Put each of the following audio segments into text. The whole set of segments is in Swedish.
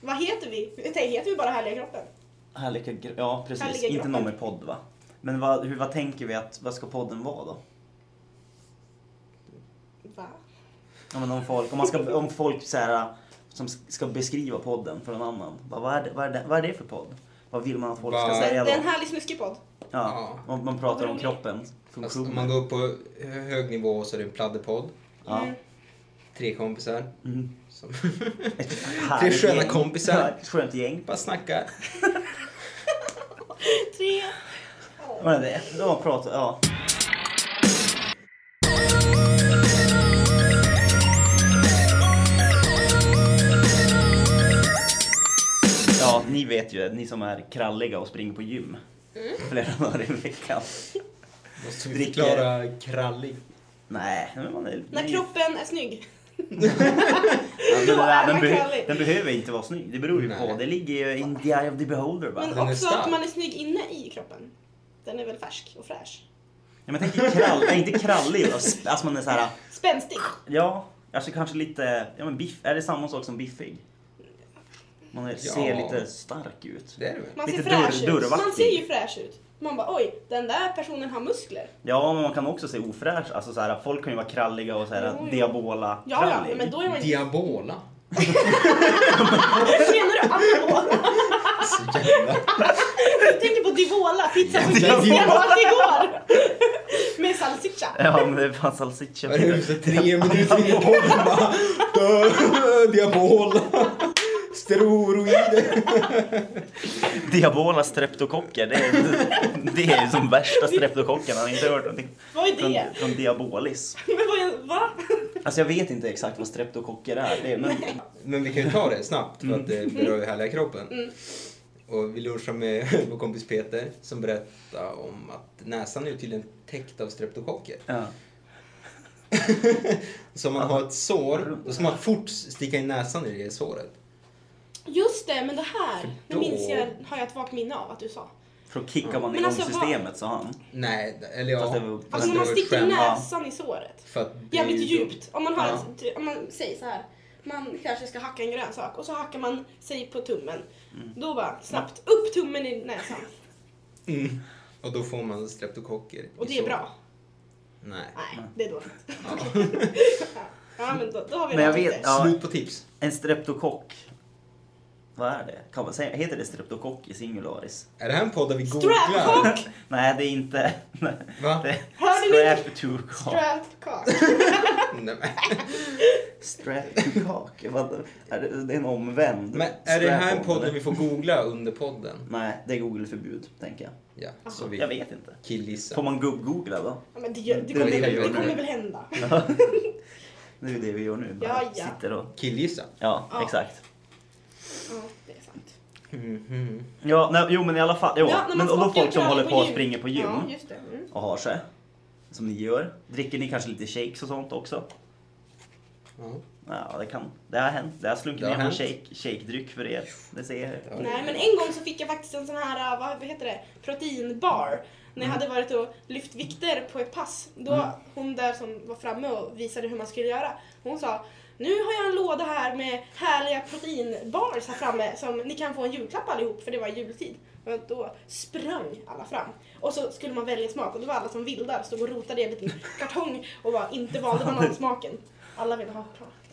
Vad heter vi? Det heter vi bara Härliga kroppen? Härliga, ja precis. Härliga Inte kroppen. någon med podd va? Men vad, hur, vad tänker vi att, vad ska podden vara då? Va? Ja, men om folk, om man ska, om folk så här, som ska beskriva podden för någon annan. Vad, vad, är det, vad, är det, vad är det för podd? Vad vill man att folk ska säga Det då? är en härlig snuskig podd. Ja, om man pratar om Fast funktioner. om man går upp på hög nivå så är det en pladderpodd. Ja. Mm. Tre kompisar. Mm. Som Tre sköna gäng. kompisar. Ett skönt gäng. bara snackar. Tre. Vad är det? Ja, prata, ja. Ja, ni vet ju, ni som är kralliga och springer på gym flera dagar i veckan. Måste vi förklara krallig? Nej, men man är... När kroppen är snygg. Där, är den, man be- den behöver inte vara snygg. Det beror ju på. Nej. Det ligger ju in the eye of the beholder va? Men Den också att man är snygg inne i kroppen. Den är väl färsk och fräsch. Ja, men tänker krall, nej, inte krallig. Alltså man är så här, Spänstig. ja, alltså kanske lite, ja men biff, är det samma sak som biffig? Man är, Ja. ser lite stark ut. Det är det väl? Man ser Lite fräsch dörr- ut. Man ser ju fräsch ut. Man bara oj, den där personen har muskler. Ja, men man kan också se ofräsch. Alltså så här, folk kan ju vara kralliga och så här, Jo, jo. diabola Ja, ja, men då är man. Diabola. Menar du anabola? Så jävla... Jag tänker på Divola, pizza som Divola. åt igår. Med salsiccia. Ja, men det fanns salsiccia. Är det för tre minuter in i podden bara... Diabola. Steroider. Diabola streptokocker, det är, det är ju som värsta streptokockerna. Har ni inte hört någonting? Vad är Från, det? från diabolis. Men vad är... Va? Alltså jag vet inte exakt vad streptokocker är. Det är men, Men vi kan ju ta det snabbt för att det berör ju härliga kroppen. Mm. Och vi lunchade med vår kompis Peter som berättade om att näsan är tydligen täckt av streptokocker. ja. Så om man har ett sår, då ska man fort sticka in näsan i det såret. Just det, men det här det då- minns jag, har jag ett vagt minne av att du sa. För då kickar man igång alltså, systemet, sa han. Nej, eller ja. Fast det var- Alltså när man sticker näsan i såret. För att det är Jävligt djupt. Om man har Ja. ett, om man säger så här. Man kanske ska hacka en grönsak och så hackar man sig på tummen. Mm. Då bara snabbt upp tummen i näsan. Mm. Och då får man streptokocker. Och det är bra. Nej. Nej, det är dåligt. ja, men då, då har vi Men jag vet- ja. Slut på tips. En streptokock. Vad är det? Kan man säga, heter det streptokock i singularis? Är det här en podd där vi googlar? Strapcock! Nej, det är inte... Va? Det Hörde ni? strap to cock. Strapcock. Nej, men. Strap to cock. Vad- är det, det är en omvänd. men är det här en podd där vi får googla under podden? Nej, det är Google-förbud, tänker jag. Ja, så vi Jag vet inte. killgissar. Får man gu- googla då? Ja, men det, gör, det, Det kommer, det gör kommer nu. väl hända. Det är ju det vi gör nu. Bara Ja, ja. Sitter och... Killgissa? Ja, Ja. exakt. Ja, det är sant. Mhm. Ja, nej, jo men i alla fall. Jo, Ja, men, och då folk som håller på och springer på gym Ja, just det. Mm. och har sig. Som ni gör. Dricker ni kanske lite shakes och sånt också? Ja. Ja, det kan. Det har hänt. Det har slunkit ner hänt. shake, shake-dryck för er. Det ser jag. Ja. Nej, men en gång så fick jag faktiskt en sån här, uh, vad vad heter det, proteinbar. När jag hade varit och lyft vikter på ett pass. Då, Mm. hon där som var framme och visade hur man skulle göra, hon sa nu har jag en låda här med härliga proteinbars här framme som ni kan få en julklapp allihop för det var jultid. Och då sprang alla fram. Och så skulle man välja smak och det var alla som vildar stod och rotade i en liten kartong och bara inte valde banansmaken. Alla ville ha.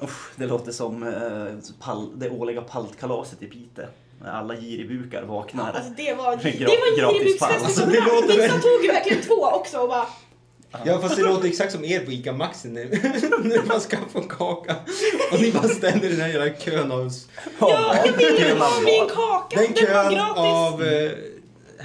Usch, det låter som eh, pall, det årliga paltkalaset i Piteå. När alla giribukar vaknar. Alltså det var, det var giribuksfest pall. i Alltså, det låter Vissa tog ju verkligen två också och bara Ja fast det låter exakt som er på ICA Maxi när, när man ska få kaka. Och ni bara ställer i den här jävla kön av... Ja, jag vill ju ha min kaka! Den Den var kön gratis! av eh,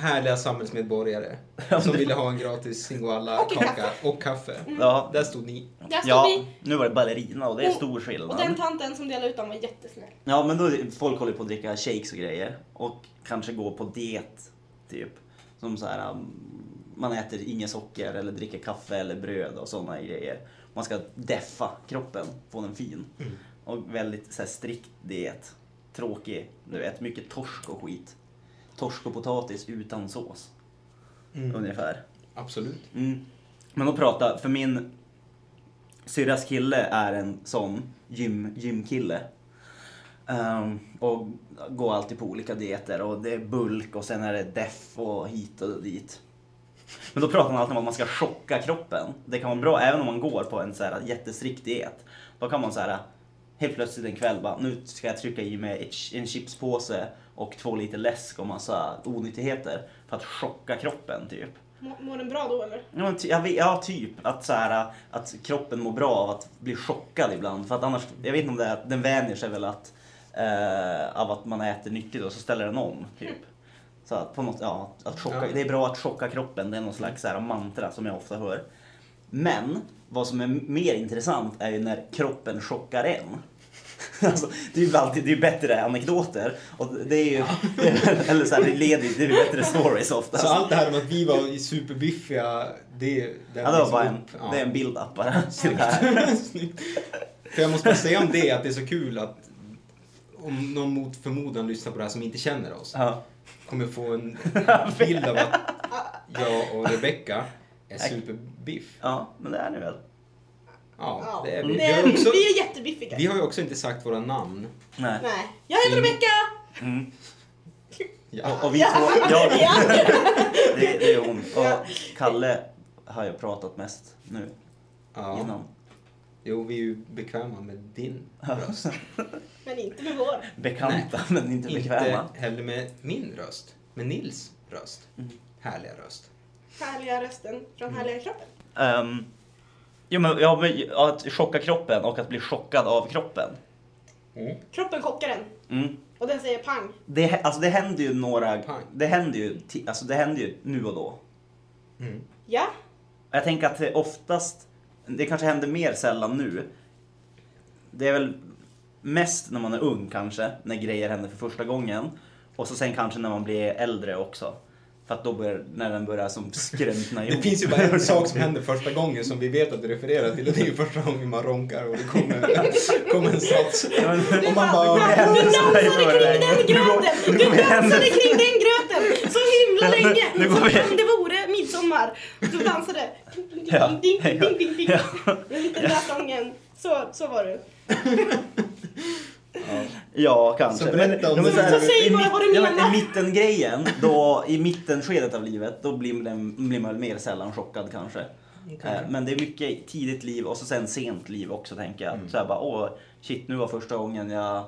härliga samhällsmedborgare. Som ville ha en gratis singoalla Och en kaka kaffe. och kaffe. Ja, Där stod ni. Där stod ja, vi. nu var det ballerina och det är Och- stor Och skillnad. den tanten som delade ut dem var jättesnäll. Ja, men då är- folk håller på att dricka shakes och grejer och kanske gå på diet, typ. Som så här, um, man äter inget socker eller dricker kaffe eller bröd och sådana grejer. Man ska deffa kroppen, få den fin. Mm. Och väldigt så här, strikt diet. Tråkig, du vet, mycket torsk och skit. Torsk och potatis utan sås, Mm. ungefär. Absolut. Mm. Men att prata, för min syrras kille är en sån gym, gymkille. Ehm, och går alltid på olika dieter och det är bulk och sen är det deff och hit och dit. Men då pratar man alltid om att man ska chocka kroppen. Det kan vara bra även om man går på en så här jättestrikt diet. Då kan man så här helt plötsligt en kväll bara, nu ska jag trycka i mig ett- en chipspåse och två liter läsk och massa onyttigheter för att chocka kroppen typ. Mår den bra då eller? Ja, jag vet, ja, typ. Att, så här, att kroppen mår bra av att bli chockad ibland. För att annars, jag vet inte om det är den vänjer sig väl att, eh, av att man äter nyttigt och så ställer den om. Typ. Så att på något, ja, att chocka, Ja. det är bra att chocka kroppen. Det är någon slags här, mantra som jag ofta hör. Men vad som är mer intressant är ju när kroppen chockar en. Alltså, det är ju alltid det är bättre anekdoter. Och det är ju, eller så här, det leder det är ju bättre stories oftast. Så allt det här om att vi var superbiffiga, det, det Ja, det var bara en, ja. det är en bild-up bara till det här. För jag måste bara säga om det att det är så kul att om någon mot förmodan lyssnar på det här som inte känner oss Ja. Kommer få en bild av att jag och Rebecca är superbiff. ja, men det är ni väl? Ja, det är vi. Vi har, också, vi är jättebiffiga. vi har ju också inte sagt våra namn. Nej. Nej. Jag heter Mm. Rebecka! Mm. Ja. Och, och vi två, jag, Ja. det, det är hon. Och Kalle har jag pratat mest nu ja. innan. Jo, vi är ju bekväma med din röst. Men inte med vår. Bekanta men inte bekväma. Inte heller med min röst. Med Nils röst. Mm. Härliga röst. Härliga rösten från härliga kroppen. Um, jo, men, ja, men att chocka kroppen och att bli chockad av kroppen. Kroppen chockar en. Mm. Och den säger pang. Det, alltså, det händer ju några... Pang. Det händer ju, alltså, det händer ju nu och då. Mm. Ja. Jag tänker att det oftast, det kanske händer mer sällan nu. Det är väl mest när man är ung kanske, när grejer händer för första gången. Och så sen kanske när man blir äldre också. För att då börjar, när den börjar som skröntna Det finns ju bara en sak som händer första gången som vi vet att du refererar till och det är ju första gången man ronkar och det kommer, kommer en sats. Och man bara... Du dansade kring den gröten! Du dansade kring den gröten så himla länge! Som om det vore midsommar. Du dansade. Ding, Ja. ding, ding, ding, ding, ding, ding. Ja. Med lite näsången. Så, så var du. Ja, kanske. Så berätta om men det. här, Så säg i bara vad du ja, men menar. I mittengrejen, då, i mittenskedet av livet, då blir, den, blir man mer sällan chockad kanske. Eh, Men det är mycket tidigt liv och så sen sent liv också tänker jag. Mm. Så här bara, åh shit nu var första gången jag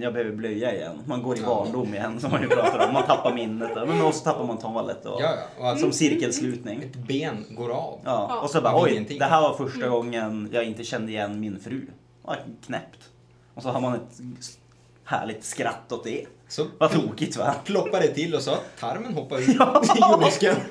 jag behöver blöja igen. Man går i barndom igen som man ju pratar om. Man tappar minnet. Men också tappar man talet. Och, Ja, ja. Och alltså, Som cirkelslutning. ett ben går av. Ja. Och så bara, oj, ingenting. det här var första gången jag inte kände igen min fru. Ja, knäppt. Och så har man ett härligt skratt åt det. Så Vad tokigt va? ploppar det till och så tarmen hoppar ut Ja. i ljumsken.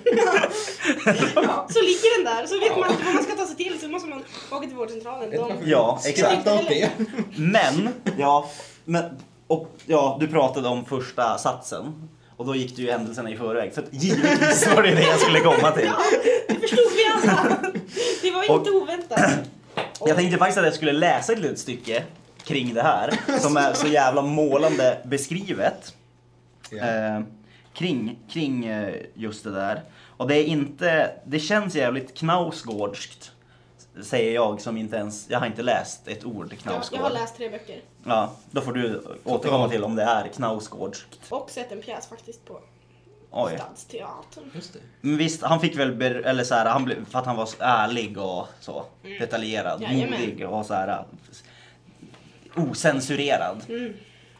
Så ligger den där. Så vet man inte vad man ska ta sig till. Så måste man åka till vårdcentralen. De... Ja, exakt. Skratta åt det. Men, ja, men, och, ja, du pratade om första satsen. Och då gick du ju händelserna i förväg. För att givetvis var det det jag skulle komma till. Ja, det förstod vi alla. Det var inte oväntat. Jag tänkte faktiskt att jag skulle läsa ett litet stycke kring det här. Som är så jävla målande beskrivet. Ja. Eh, kring, kring eh, just det där. Och det är inte, det känns jävligt knausgårdskt. Säger jag som inte ens, jag har inte läst ett ord knausgård. jag har läst tre böcker. Ja, då får du återkomma till om det är knausgårdskt. Och sett en pjäs faktiskt på Oj. Stadsteatern. Just det. Men visst, han fick väl, ber, eller så här, han blev, för att han var så ärlig och så detaljerad, Mm. Jajamän. modig och så här osensurerad. Mm.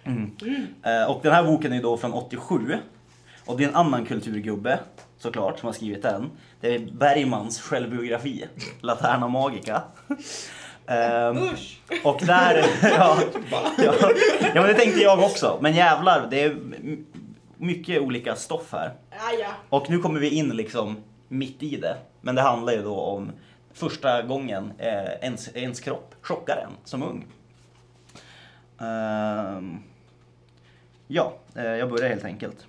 Mm. Eh, Och den här boken är då från 87. Och det är en annan kulturgubbe, såklart, som har skrivit den. Det är Bergmans självbiografi, Laterna Magica. Ehm, Usch! och där, ja, ja, ja men det tänkte jag också. Men jävlar, det är mycket olika stoff här. Ja. Och nu kommer vi in liksom mitt i det. Men det handlar ju då om första gången eh, ens, ens kropp chockar en som ung. Ehm, ja, eh, jag börjar helt enkelt.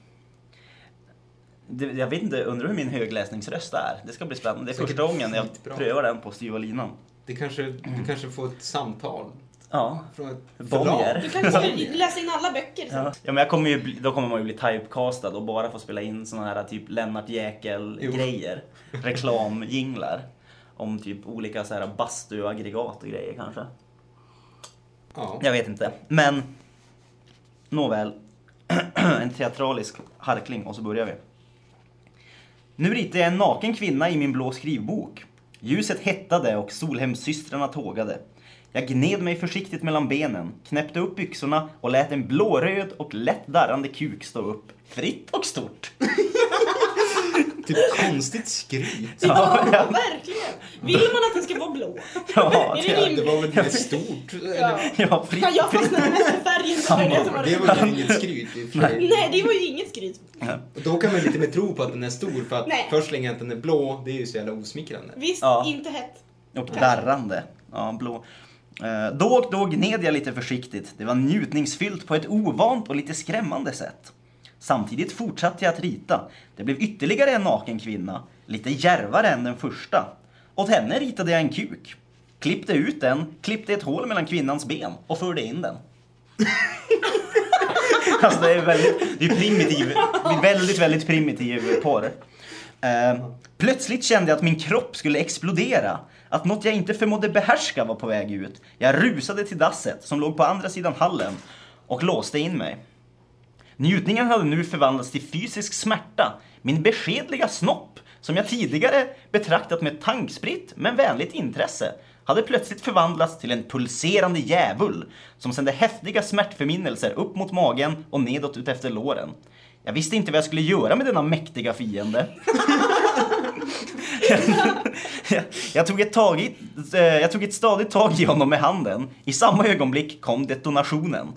Jag vet inte, undrar hur min högläsningsröst är. Det ska bli spännande. Det är första gången jag prövar den på styva linan. Det kanske, du kanske får ett samtal Ja. från ett Bonnier. Du kanske ska läsa in alla böcker. Ja. ja men jag kommer ju bli, då kommer man ju bli typecastad och bara få spela in såna här typ Lennart Jäkel Jo. grejer. Reklamjinglar. Om typ olika så här bastuaggregat och grejer kanske. Ja. Jag vet inte. Men Nåväl, en teatralisk harkling och så börjar vi. Nu ritar jag en naken kvinna i min blå skrivbok. Ljuset hettade och solhemssystrarna tågade. Jag gned mig försiktigt mellan benen, knäppte upp byxorna och lät en blåröd och lätt darrande kuk stå upp, fritt och stort. Typ konstigt skryt. Ja, ja. verkligen. Vill man att den ska vara blå? Ja, Är det det? Det var väl lite stort? Ja. ja, fritt, Kan jag fastnade mest för färgen på det var ju inget skryt. Nej, det var ju inget skryt. Och då kan man lite mer tro på att den är stor för att Nej. först länge att den är blå, det är ju så jävla osmickrande. Visst, Ja. inte hett. Och darrande. Ja, blå. Eh, Då och då gned jag lite försiktigt. Det var njutningsfyllt på ett ovant och lite skrämmande sätt. Samtidigt fortsatte jag att rita. Det blev ytterligare en naken kvinna, lite djärvare än den första. Åt henne ritade jag en kuk. Klippte ut den, klippte ett hål mellan kvinnans ben och förde in den. alltså det är väldigt, det är primitiv, det är väldigt, väldigt primitiv porr. Uh, plötsligt kände jag att min kropp skulle explodera. Att något jag inte förmådde behärska var på väg ut. Jag rusade till dasset, som låg på andra sidan hallen, och låste in mig. Njutningen hade nu förvandlats till fysisk smärta. Min beskedliga snopp, som jag tidigare betraktat med tankspritt men vänligt intresse, hade plötsligt förvandlats till en pulserande djävul som sände häftiga smärtförminnelser upp mot magen och nedåt utefter låren. Jag visste inte vad jag skulle göra med denna mäktiga fiende. jag, jag, tog ett tag i, eh, jag tog ett stadigt tag i honom med handen. I samma ögonblick kom detonationen.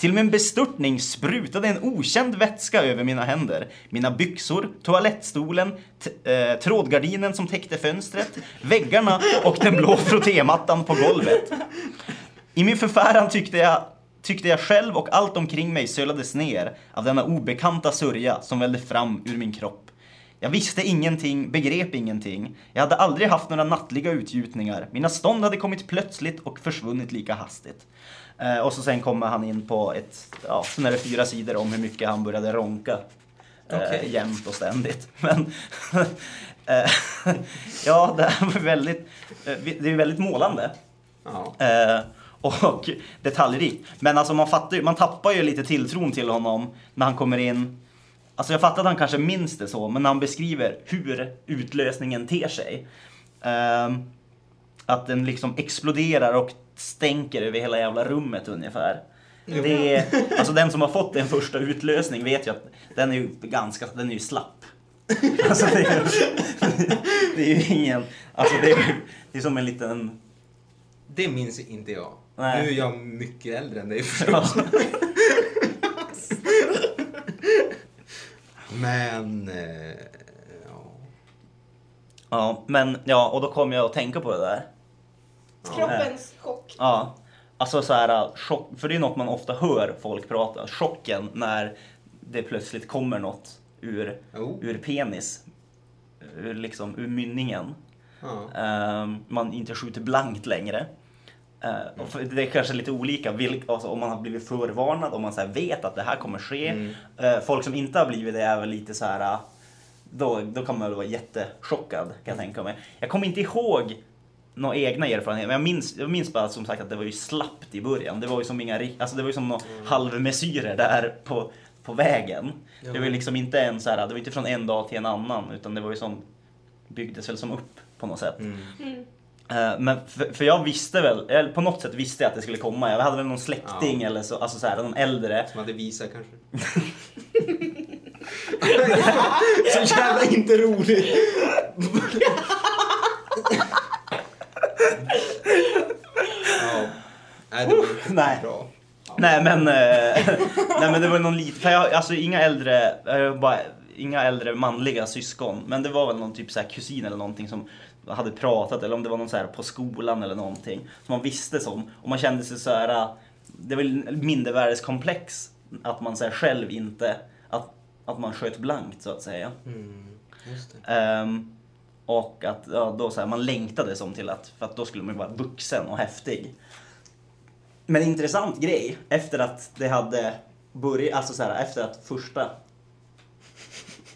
Till min bestörtning sprutade en okänd vätska över mina händer. Mina byxor, toalettstolen, t- eh, trådgardinen som täckte fönstret, väggarna och den blå frottémattan på golvet. I min förfäran tyckte jag, tyckte jag själv och allt omkring mig sölades ner av denna obekanta sörja som vällde fram ur min kropp. Jag visste ingenting, begrep ingenting. Jag hade aldrig haft några nattliga utgjutningar. Mina stånd hade kommit plötsligt och försvunnit lika hastigt. Eh, och så sen kommer han in på ett, ja, sen är det fyra sidor om hur mycket han började ronka. Eh, Okej. Jämt och ständigt. Men, eh, ja, det här var väldigt, det är väldigt målande. Ja. Och detaljrikt. Men alltså man, fattar, man tappar ju lite tilltron till honom när han kommer in. Alltså jag fattar att han kanske minns det så, men när han beskriver hur utlösningen ter sig. ehm, att den liksom exploderar och stänker över hela jävla rummet ungefär. Jo. Det är, alltså den som har fått en första utlösning vet ju att den är ju ganska, den är ju slapp. Alltså det är, det är ju ingen, alltså det är, det är som en liten Det minns inte jag. Nej. Nu är jag mycket äldre än dig förstås. Men... Eh, ja. Ja, men ja, och då kom jag att tänka på det där. Kroppens chock. Ja, alltså så här, chock, för det är något man ofta hör folk prata, chocken när det plötsligt kommer något ur, Oh. ur penis, ur, liksom, ur mynningen. Ja. Ehm, man inte skjuter blankt längre. Och för det är kanske lite olika vilk, alltså, om man har blivit förvarnad, om man så här vet att det här kommer ske. Mm. Eh, folk som inte har blivit det är väl lite så här. Då, då kan man väl vara jättechockad kan jag tänka mig. Jag kommer inte ihåg några egna erfarenheter, men jag minns, jag minns bara som sagt att det var ju slappt i början. Det var ju som inga, alltså det var ju som några halvmesyrer där på, på vägen. Det var ju liksom inte en så här, det var inte från en dag till en annan, utan det var ju som, byggdes väl som upp på något sätt. Mm. Mm. Men för, för jag visste väl, eller på något sätt visste jag att det skulle komma. Jag hade väl någon släkting Ja. eller så, alltså så här, någon äldre. Som hade visat kanske. Så jävla inte roligt. ja. Nej, det var inte Nej. bra. Nej men, eh, nej men det var någon liten, för jag, alltså inga äldre, eh, bara, inga äldre manliga syskon. Men det var väl någon typ så här kusin eller någonting som hade pratat eller om det var någon så här på skolan eller någonting. Som man visste som. Och man kände sig så här, det var mindervärdeskomplex att man så här själv inte, att, att man sköt blankt så att säga. Mm, just det. Ehm, och att ja, då så här, man längtade som till att, för att då skulle man ju vara vuxen och häftig. Men intressant grej, efter att det hade börjat, alltså så här, efter att första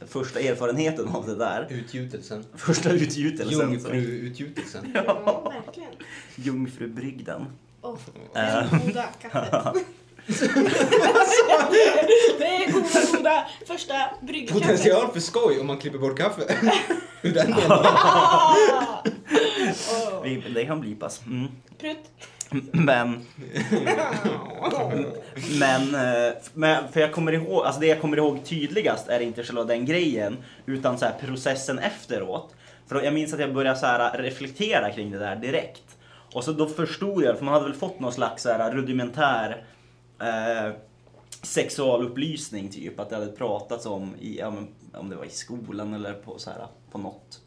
första erfarenheten av det där, Utgjutelsen. första utgjutelsen, Jungfruutgjutelsen. Ja, verkligen. jungfrubrygden. Oh, det goda kaffet. det är goda, goda första bryggkaffe. Potential för skoj om man klipper bort kaffe. Ur den delen. Vi- Det kan blipas. Mm. Prutt. Men, men, eh, men, för jag kommer ihåg, alltså det jag kommer ihåg tydligast är inte själva den grejen, utan så här processen efteråt. För jag minns att jag började så här reflektera kring det där direkt. Och så då förstod jag, för man hade väl fått någon slags så här rudimentär eh, sexualupplysning typ, att det hade pratats om, i, ja, men, om det var i skolan eller på, så här, på något,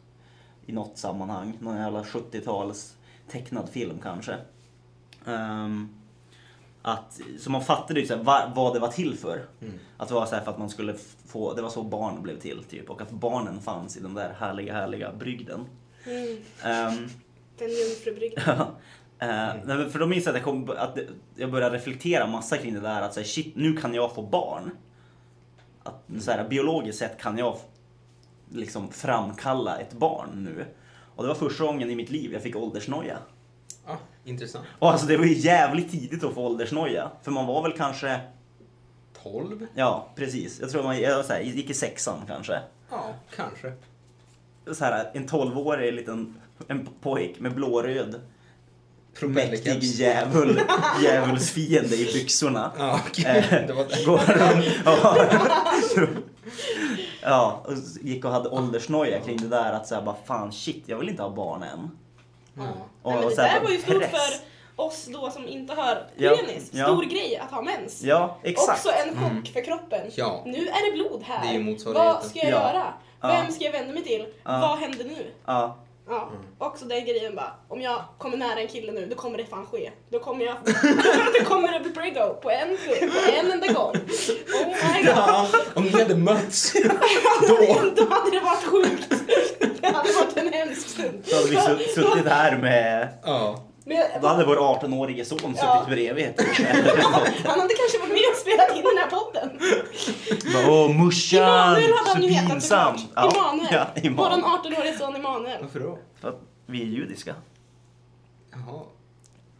i något sammanhang, någon jävla 70-tals tecknad film kanske. Ehm, att, så man fattade ju så här, vad, vad det var till för. Att det var så här för att man skulle få, det var så barn blev till typ. Och att barnen fanns i den där härliga, härliga brygden. Mm, Ehm, den jungfrubrygden. Eh, nej, men för då minns jag att jag, kom, att jag började reflektera massa kring det där att så här, shit, nu kan jag få barn. Att, så här, biologiskt sett kan jag liksom framkalla ett barn nu. Och det var första gången i mitt liv jag fick åldersnoja. Ah, intressant. Och alltså det var ju jävligt tidigt att få åldersnoja. För man var väl kanske, 12? ja precis, jag tror man jag så här, gick i sexan kanske. Ja, kanske. Så här, en 12-årig liten en pojk med blåröd mäktig djävul, djävulsfiende i byxorna. Ja, okej. Eh, Det var Går runt ja. ja, och gick och hade åldersnoja kring det där att säga bara fan shit, jag vill inte ha barn än. Ja. Och- Nej, men det där var ju stort för oss då som inte har Ja, penis. ja. Stor grej att ha mens. Ja, exakt. Också en chock för kroppen. Ja. Nu är det blod här. Det är. Vad ska jag Ja. göra? Ja. Vem ska jag vända mig till? Ja. Vad händer nu? Ja, Mm. också den grejen bara. Om jag kommer nära en kille nu, då kommer det fan ske. Då kommer jag... då kommer det bli prego på en gång, på en enda gång. Oh my god. Ja, om ni hade mötts då. Då hade det varit sjukt. Det hade varit en hemsk stund. då hade vi su- suttit här med, Ja. Men, då hade vår 18-årige son suttit Ja. bredvid. han hade kanske varit med och spelat in den här podden. Bara, Åh morsan, Emanuel hade så han ju hetat pinsamt. såklart. Emanuel. Ja, Emanuel. 18-åriga son Emanuel. Varför då? För att vi är judiska. Jaha.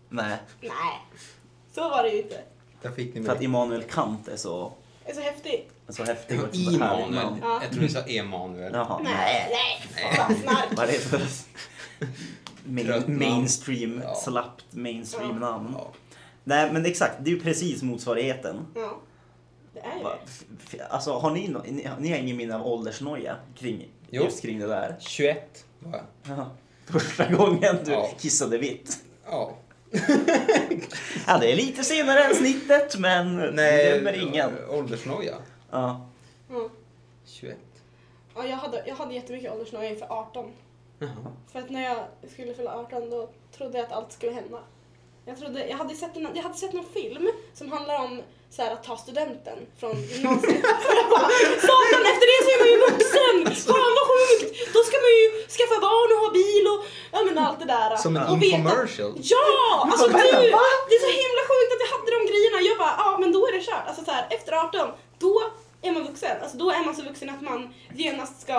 Nej, Nej, så var det ju inte. Där fick ni för att. Immanuel Kant är så, är så häftigt. så häftig. och så namn. Ja. Jag tror ni sa Emanuel. Jaha. Nej, nej. Snark. Vad är det för main, mainstream, Ja. slappt mainstream namn? Ja. Nej men exakt, det är ju precis motsvarigheten. Ja. Det är det. Alltså har ni, ni, ni har ingen minne av åldersnoja kring, Jo. just kring det där? 21 var jag. Första gången du Ja. kissade vitt. Ja. Ja, det är lite senare än snittet men Nej, dömer ingen. åldersnoja. Ja. Ja. 21. Ja, jag, hade, jag hade jättemycket åldersnoja inför 18. Jaha. För att när jag skulle fylla 18 då trodde jag att allt skulle hända. Jag, trodde, jag, hade sett en, jag hade sett någon film som handlar om så här, att ta studenten från gymnasiet. Och jag bara, Satan, efter det så är man ju vuxen! Fan vad sjukt! Då ska man ju skaffa barn och ha bil och ja, men allt det där. Som en och veta- infomercial. Ja! Alltså du, det är så himla sjukt att jag hade de grejerna. Jag bara, ja men då är det kört. Alltså så här, efter 18, då är man vuxen. Alltså då är man så vuxen att man genast ska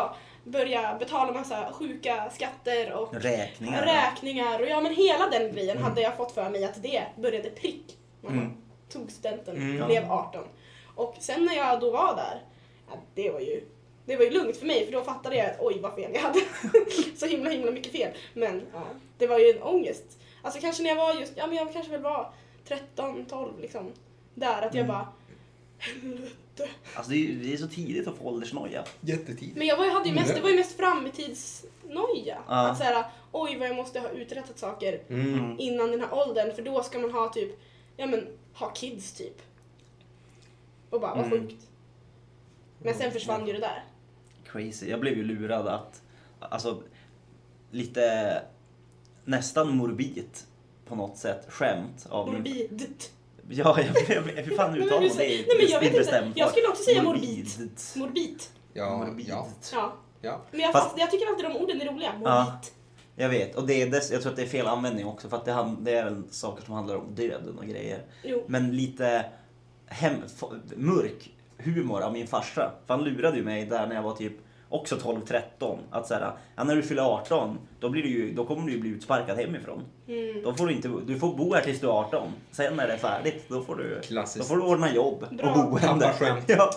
börja betala massa sjuka skatter och Räkningar. räkningar och ja men hela den grejen hade jag fått för mig att det började prick när man Mm. tog studenten Mm. blev 18. Och sen när jag då var där, ja, det var ju det var ju lugnt för mig för då fattade jag att oj vad fel jag hade. så himla himla mycket fel. Men ja, det var ju en ångest. Alltså kanske när jag var just, ja men jag kanske väl var 13, 12 liksom. Där att jag Mm. bara helvete. Alltså det är, det är så tidigt att få åldersnoja. Jättetidigt. Men jag var, hade ju mest, Mm. det var ju mest framtidsnoja. Ja. Att säga oj vad jag måste ha uträttat saker Mm. innan den här åldern för då ska man ha typ, ja men ha kids typ. Och bara, vad Mm. sjukt. Men sen försvann ju det där. Crazy. Jag blev ju lurad att, alltså lite nästan morbid på något sätt skämt av min... Morbid. Ja, jag blev, hur fan uttalar du man det? nej, men jag vet inte. Jag skulle också säga morbid. Morbid. Morbid. Ja, Morbid. ja, Ja. ja. Men jag, Fast- fast, jag tycker alltid de orden är roliga. Morbid. Ja. Jag vet, och det är dess, jag tror att det är fel användning också för att det, hand- det är väl saker som handlar om döden och grejer. Jo. Men lite hem, f- mörk humor av min farsa. För han lurade ju mig där när jag var typ också 12-13. Att så här, ja, när du fyller 18, då, blir du ju, då kommer du ju bli utsparkad hemifrån. Mm. Då får du, inte, du får bo här tills du är 18. Sen när det är färdigt, då får du, Klassiskt. då får du ordna jobb Bra. och boende. Ja. Ja.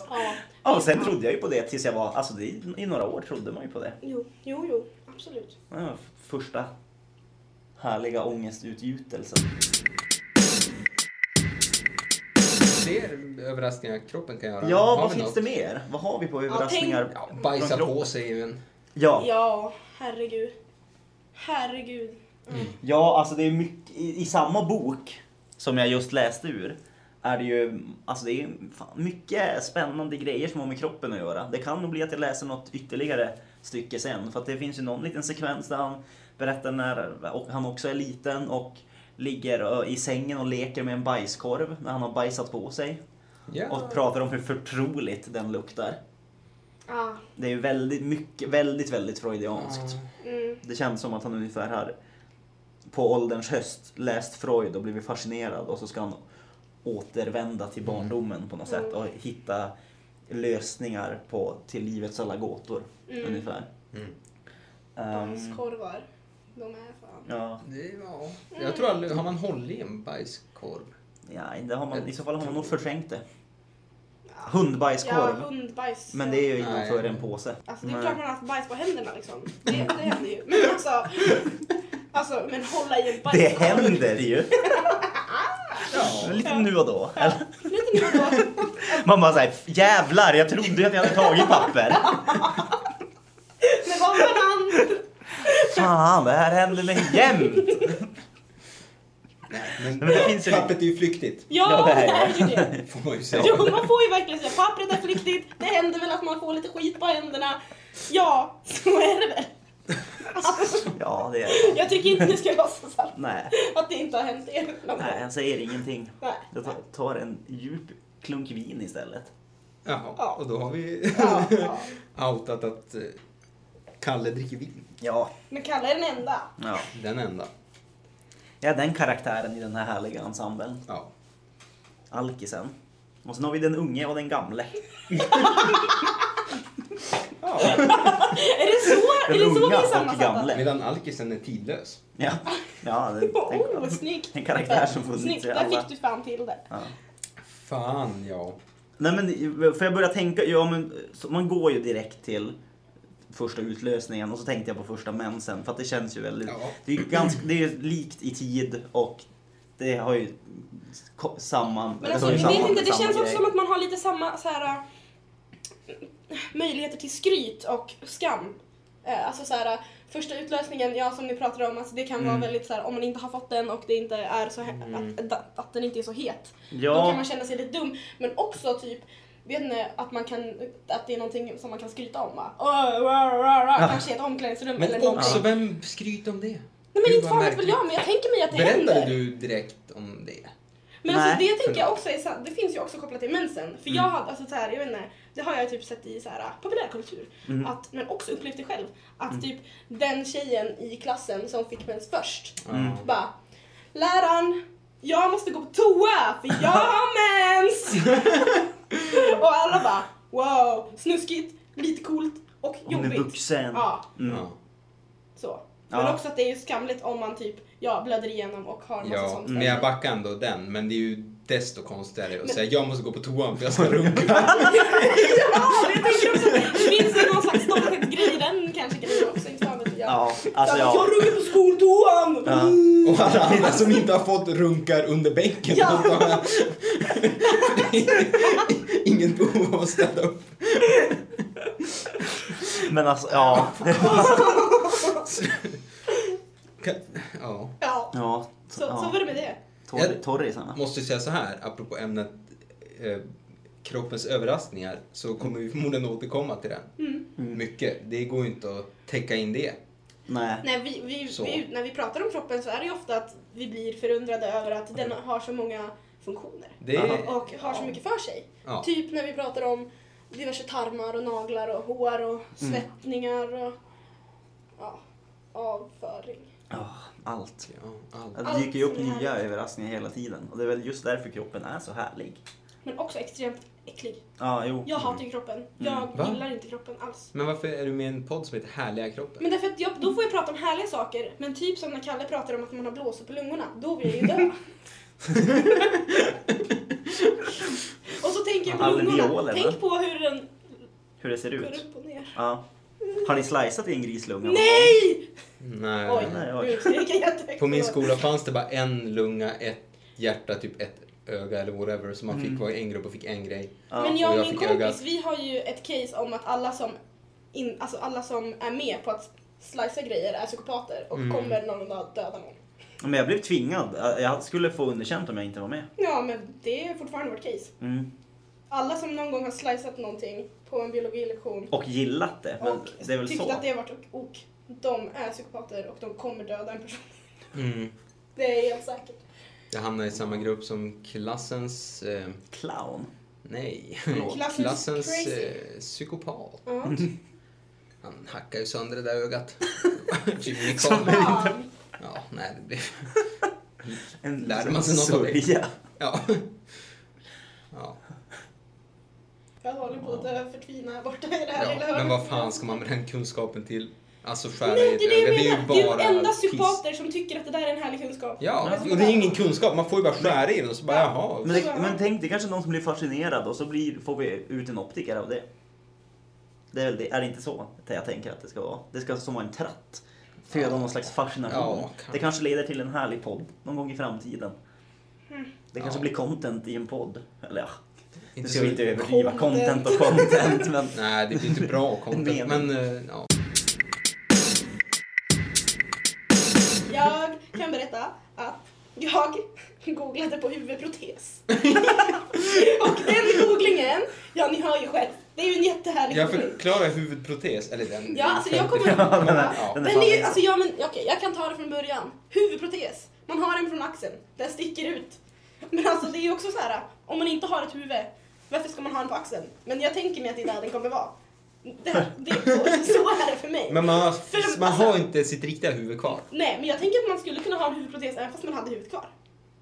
ja, och sen trodde jag ju på det tills jag var, alltså det, i några år trodde man ju på det. Jo, jo, jo, absolut. Ja, första härliga ångestutgjutelsen. Fler överraskningar kroppen kan göra? Ja, Har vad finns något? det mer? Vad har vi på överraskningar? Ja, bajsa från på kroppen? sig är ju en... Ja. Ja, herregud. Herregud. Mm. Ja, alltså det är mycket, i, i samma bok som jag just läste ur är det ju alltså det är fan mycket spännande grejer som har med kroppen att göra. Det kan nog bli att jag läser något ytterligare stycke sen för att det finns ju någon liten sekvens där han berättar när och han också är liten och ligger ö, i sängen och leker med en bajskorv när han har bajsat på sig Ja. och pratar om hur förtroligt den luktar. Ja. Det är ju väldigt mycket, väldigt, väldigt freudianskt. Mm. Det känns som att han ungefär har på ålderns höst läst Freud och blivit fascinerad och så ska han återvända till barndomen på något sätt och hitta lösningar på, till livets alla gåtor Mm. ungefär. Mm. Ehm, Bajskorvar. De är fan... ja, Det, ja. Jag tror aldrig, har man hållit i en bajskorv? ja, det har man, i så fall har man nog förträngt det. Ja, Hundbajskorv. hundbajs. Men det är ju innanför en påse. Alltså det är klart man har haft bajs på händerna liksom. Det, det händer ju. Men alltså... Alltså, men hålla i en Det bajskorv. händer ju! Ja. Lite nu och då. Ja, lite nu och då. Man bara såhär, jävlar jag trodde att jag hade tagit papper. Men vad fan! Fan, det här händer mig jämt. Nej, men, Men det finns ju- pappret är ju flyktigt. Ja, Ja, det det är ju det. Får man ju säga. Jo, man får ju verkligen säga pappret är flyktigt. Det händer väl att man får lite skit på händerna. Ja, så är det väl. Alltså, Ja, det är det. jag tycker inte det ska vara så sant Nej, att det inte har hänt er någon nej, jag säger ingenting. Nej. Jag tar- tar en djup klunk vin istället. Jaha, Ja. och då har vi Ja, ja. outat att eh, Kalle dricker vin. Ja, Men Kalle är den enda. ja. Den enda. Är den karaktären i den här härliga ensemblen. Ja. Alkisen. Och sen har vi den unge och den gamle. ja. Är det så, är det så vi unga är och sammansatta? gamle. Medan alkisen är tidlös. Ja, ja det, Oh, tänk, snyggt. en karaktär som funnits Snyggt, i där alla. fick du fan till det. Ja. Fan ja. Nej men, för jag började tänka, ja men så man går ju direkt till första utlösningen och så tänkte jag på första mensen för att det känns ju väldigt, Ja. det är ju ganska, det är likt i tid och det har ju samman, Men alltså, jag vet samman inte, det samma känns också som att man har lite samma så här äh, möjligheter till skryt och skam. Eh, Alltså så här, första utlösningen, ja som ni pratade om, alltså det kan vara Mm. väldigt så här, om man inte har fått den och det inte är så he- att, att, den inte är så het. Då kan Ja, man känna sig lite dum. Men också typ, vet ni, att man kan, att det är någonting som man kan skryta om va? Oh, rah, rah, rah, Kanske ett omklädningsrum eller Men också, vem skryter om det? Nej men inte fan vet väl jag, men jag tänker mig att det Berättade händer. du direkt om det? Men alltså det tänker jag också är. Det finns ju också kopplat till mensen. För Mm. jag hade, alltså så här, jag vet inte, det har jag typ sett i så här populärkultur. Mm. Att, men också upplevt det själv. Att typ den tjejen i klassen som fick mens först. Mm. Bara, läraren, jag måste gå på toa för jag har mens! och alla bara, wow, snuskigt, lite coolt och hon är jobbigt. vuxen. Ja, Mm. Så. Men Ja. också att det är ju skamligt om man typ, ja, blöder igenom och har massa Ja, sånt. men jag backar ändå den. Men det är ju desto konstigare att säga jag måste gå på toan för jag ska runka. Ja, jag tänker också att det finns ju någon slags stolthetsgrej i den kanske grejen också. Ja, alltså jag, ja. jag ruggar på skoltoan! Ja. Och alla andra som inte har fått runkar under bänken. Ja. har- Ingen behov av att städa upp. Men alltså, ja. Ja. Ja, ja. så, så var det med det. Torr, torrisarna. Måste säga så här, apropå ämnet eh, kroppens överraskningar, så kommer vi förmodligen återkomma till den. Mm. Mycket. Det går ju inte att täcka in det. Nej. Nej, vi, vi, vi, när vi pratar om kroppen så är det ju ofta att vi blir förundrade över att den har så många funktioner. Det Aha. Och har så mycket för sig. Ja. Typ när vi pratar om diverse tarmar och naglar och hår och Mm. svettningar och ja, avföring. Ja, allt. Ja, allt. Det Allt dyker ju upp är nya överraskningar hela tiden. Och det är väl just därför kroppen är så härlig. men också extremt äcklig. Ja, jo. Jag hatar ju kroppen. Jag Mm. Va? gillar inte kroppen alls. Men varför är du med i en podd som heter Härliga kroppen? Men därför att jag, då får jag prata om härliga saker, men typ som när Kalle pratar om att man har blåsor på lungorna, då vill jag ju dö. och så tänker jag på lungorna. Tänk på hur den Hur det ser går ut. upp och ner. Ja. Har ni slicat i en grislunga? Nej! Nej. Oj, nej, oj. jag. På min skola fanns det bara en lunga, ett hjärta, typ ett öga eller whatever. Så man fick Mm. vara i en grupp och fick en grej. Ja. Men jag och och jag min fick kompis, ögat. vi har ju ett case om att alla som, in, alltså alla som är med på att slicea grejer är psykopater och Mm. kommer någon dag döda någon. Men jag blev tvingad. Jag skulle få underkänt om jag inte var med. Ja, men det är fortfarande vårt case. Mm. Alla som någon gång har slicat någonting på en biologilektion Och gillat det. Men och det är väl tyckte så. att det har varit ok, ok, de är psykopater och de kommer döda en person. Mm. Det är helt säkert. Jag hamnade i samma grupp som klassens... Eh, Clown. nej. Klassens klassens eh, psykopat. Ja. Han hackade ju sönder det där ögat. Mikael. Fan. Ja, nej det blev... En Lärde man sig något av det? Ja. ja. Jag håller på att förtvina här borta i det här lilla ja. Men hörnet. vad fan ska man med den kunskapen till? Alltså skära Nej, det är det jag det är menar. ju Det är bara ju enda piss. psykopater som tycker att det där är en härlig kunskap. Ja, Ja. och det är ingen kunskap. Man får ju bara skära i den och så bara jaha. Men, det, men tänk, det är kanske någon som blir fascinerad och så blir, får vi ut en optiker av det. Det är, väl det, är det inte så jag tänker att det ska vara? Det ska som vara en tratt. Föda Ja. någon slags fascination. Ja, kanske. det kanske leder till en härlig podd någon gång i framtiden. Det kanske Ja. blir content i en podd. Eller ja, nu ska vi inte överdriva Content. content och content. Men Nej, det blir inte bra content. Men eh, ja. Jag kan berätta att jag googlade på huvudprotes. och den googlingen, ja ni hör ju själv, det är ju en jättehärlig Jag förklarar huvudprotes, eller den. Ja, alltså jag kommer... Ja, den Ja. den Den är alltså ja, men, okej, jag kan ta det från början. Huvudprotes. Man har den från axeln. Den sticker ut. Men alltså det är ju också så här, om man inte har ett huvud, varför ska man ha den på axeln? Men jag tänker mig att det är där den kommer vara. Det, det, så, är det för mig. Men man, har, För- man alltså- har inte sitt riktiga huvud kvar. Nej, men jag tänker att man skulle kunna ha en huvudprotes även fast man hade huvudet kvar.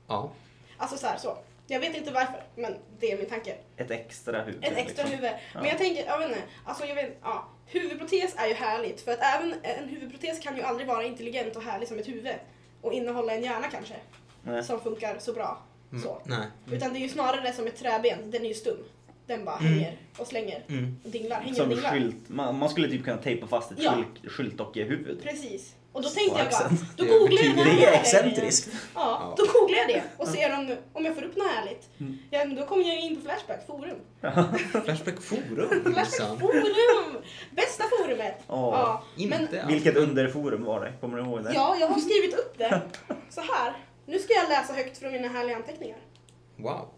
Ja. Alltså så här, så. Jag vet inte varför, men det är min tanke. ett extra huvud. Ett extra liksom. huvud. Men jag tänker, jag vet inte, alltså jag vet, ja. Huvudprotes är ju härligt för att även en huvudprotes kan ju aldrig vara intelligent och härlig som ett huvud. Och innehålla en hjärna kanske, Nej. som funkar så bra. Mm, Så. Nej. Utan det är ju snarare som ett träben, den är ju stum. Den bara Mm. hänger och slänger Mm. och dinglar, hänger och Som dinglar. skylt. Man, man skulle typ kunna tejpa fast ett Ja. skylt, skyltdockehuvud. Precis. Och då tänkte jag bara, då Det är googlar jag den betydligt- Det är excentriskt. Ja, då googlar jag det och ser om, om jag får upp något härligt. Mm. Ja, men då kommer jag in på Flashback forum. Flashback forum. Flashback minsann. forum! Bästa forumet! Åh. Ja, Inte men. Vilket underforum var det? Kommer du ihåg det? ja, jag har skrivit upp det. Så här. Nu ska jag läsa högt från mina härliga anteckningar. Wow.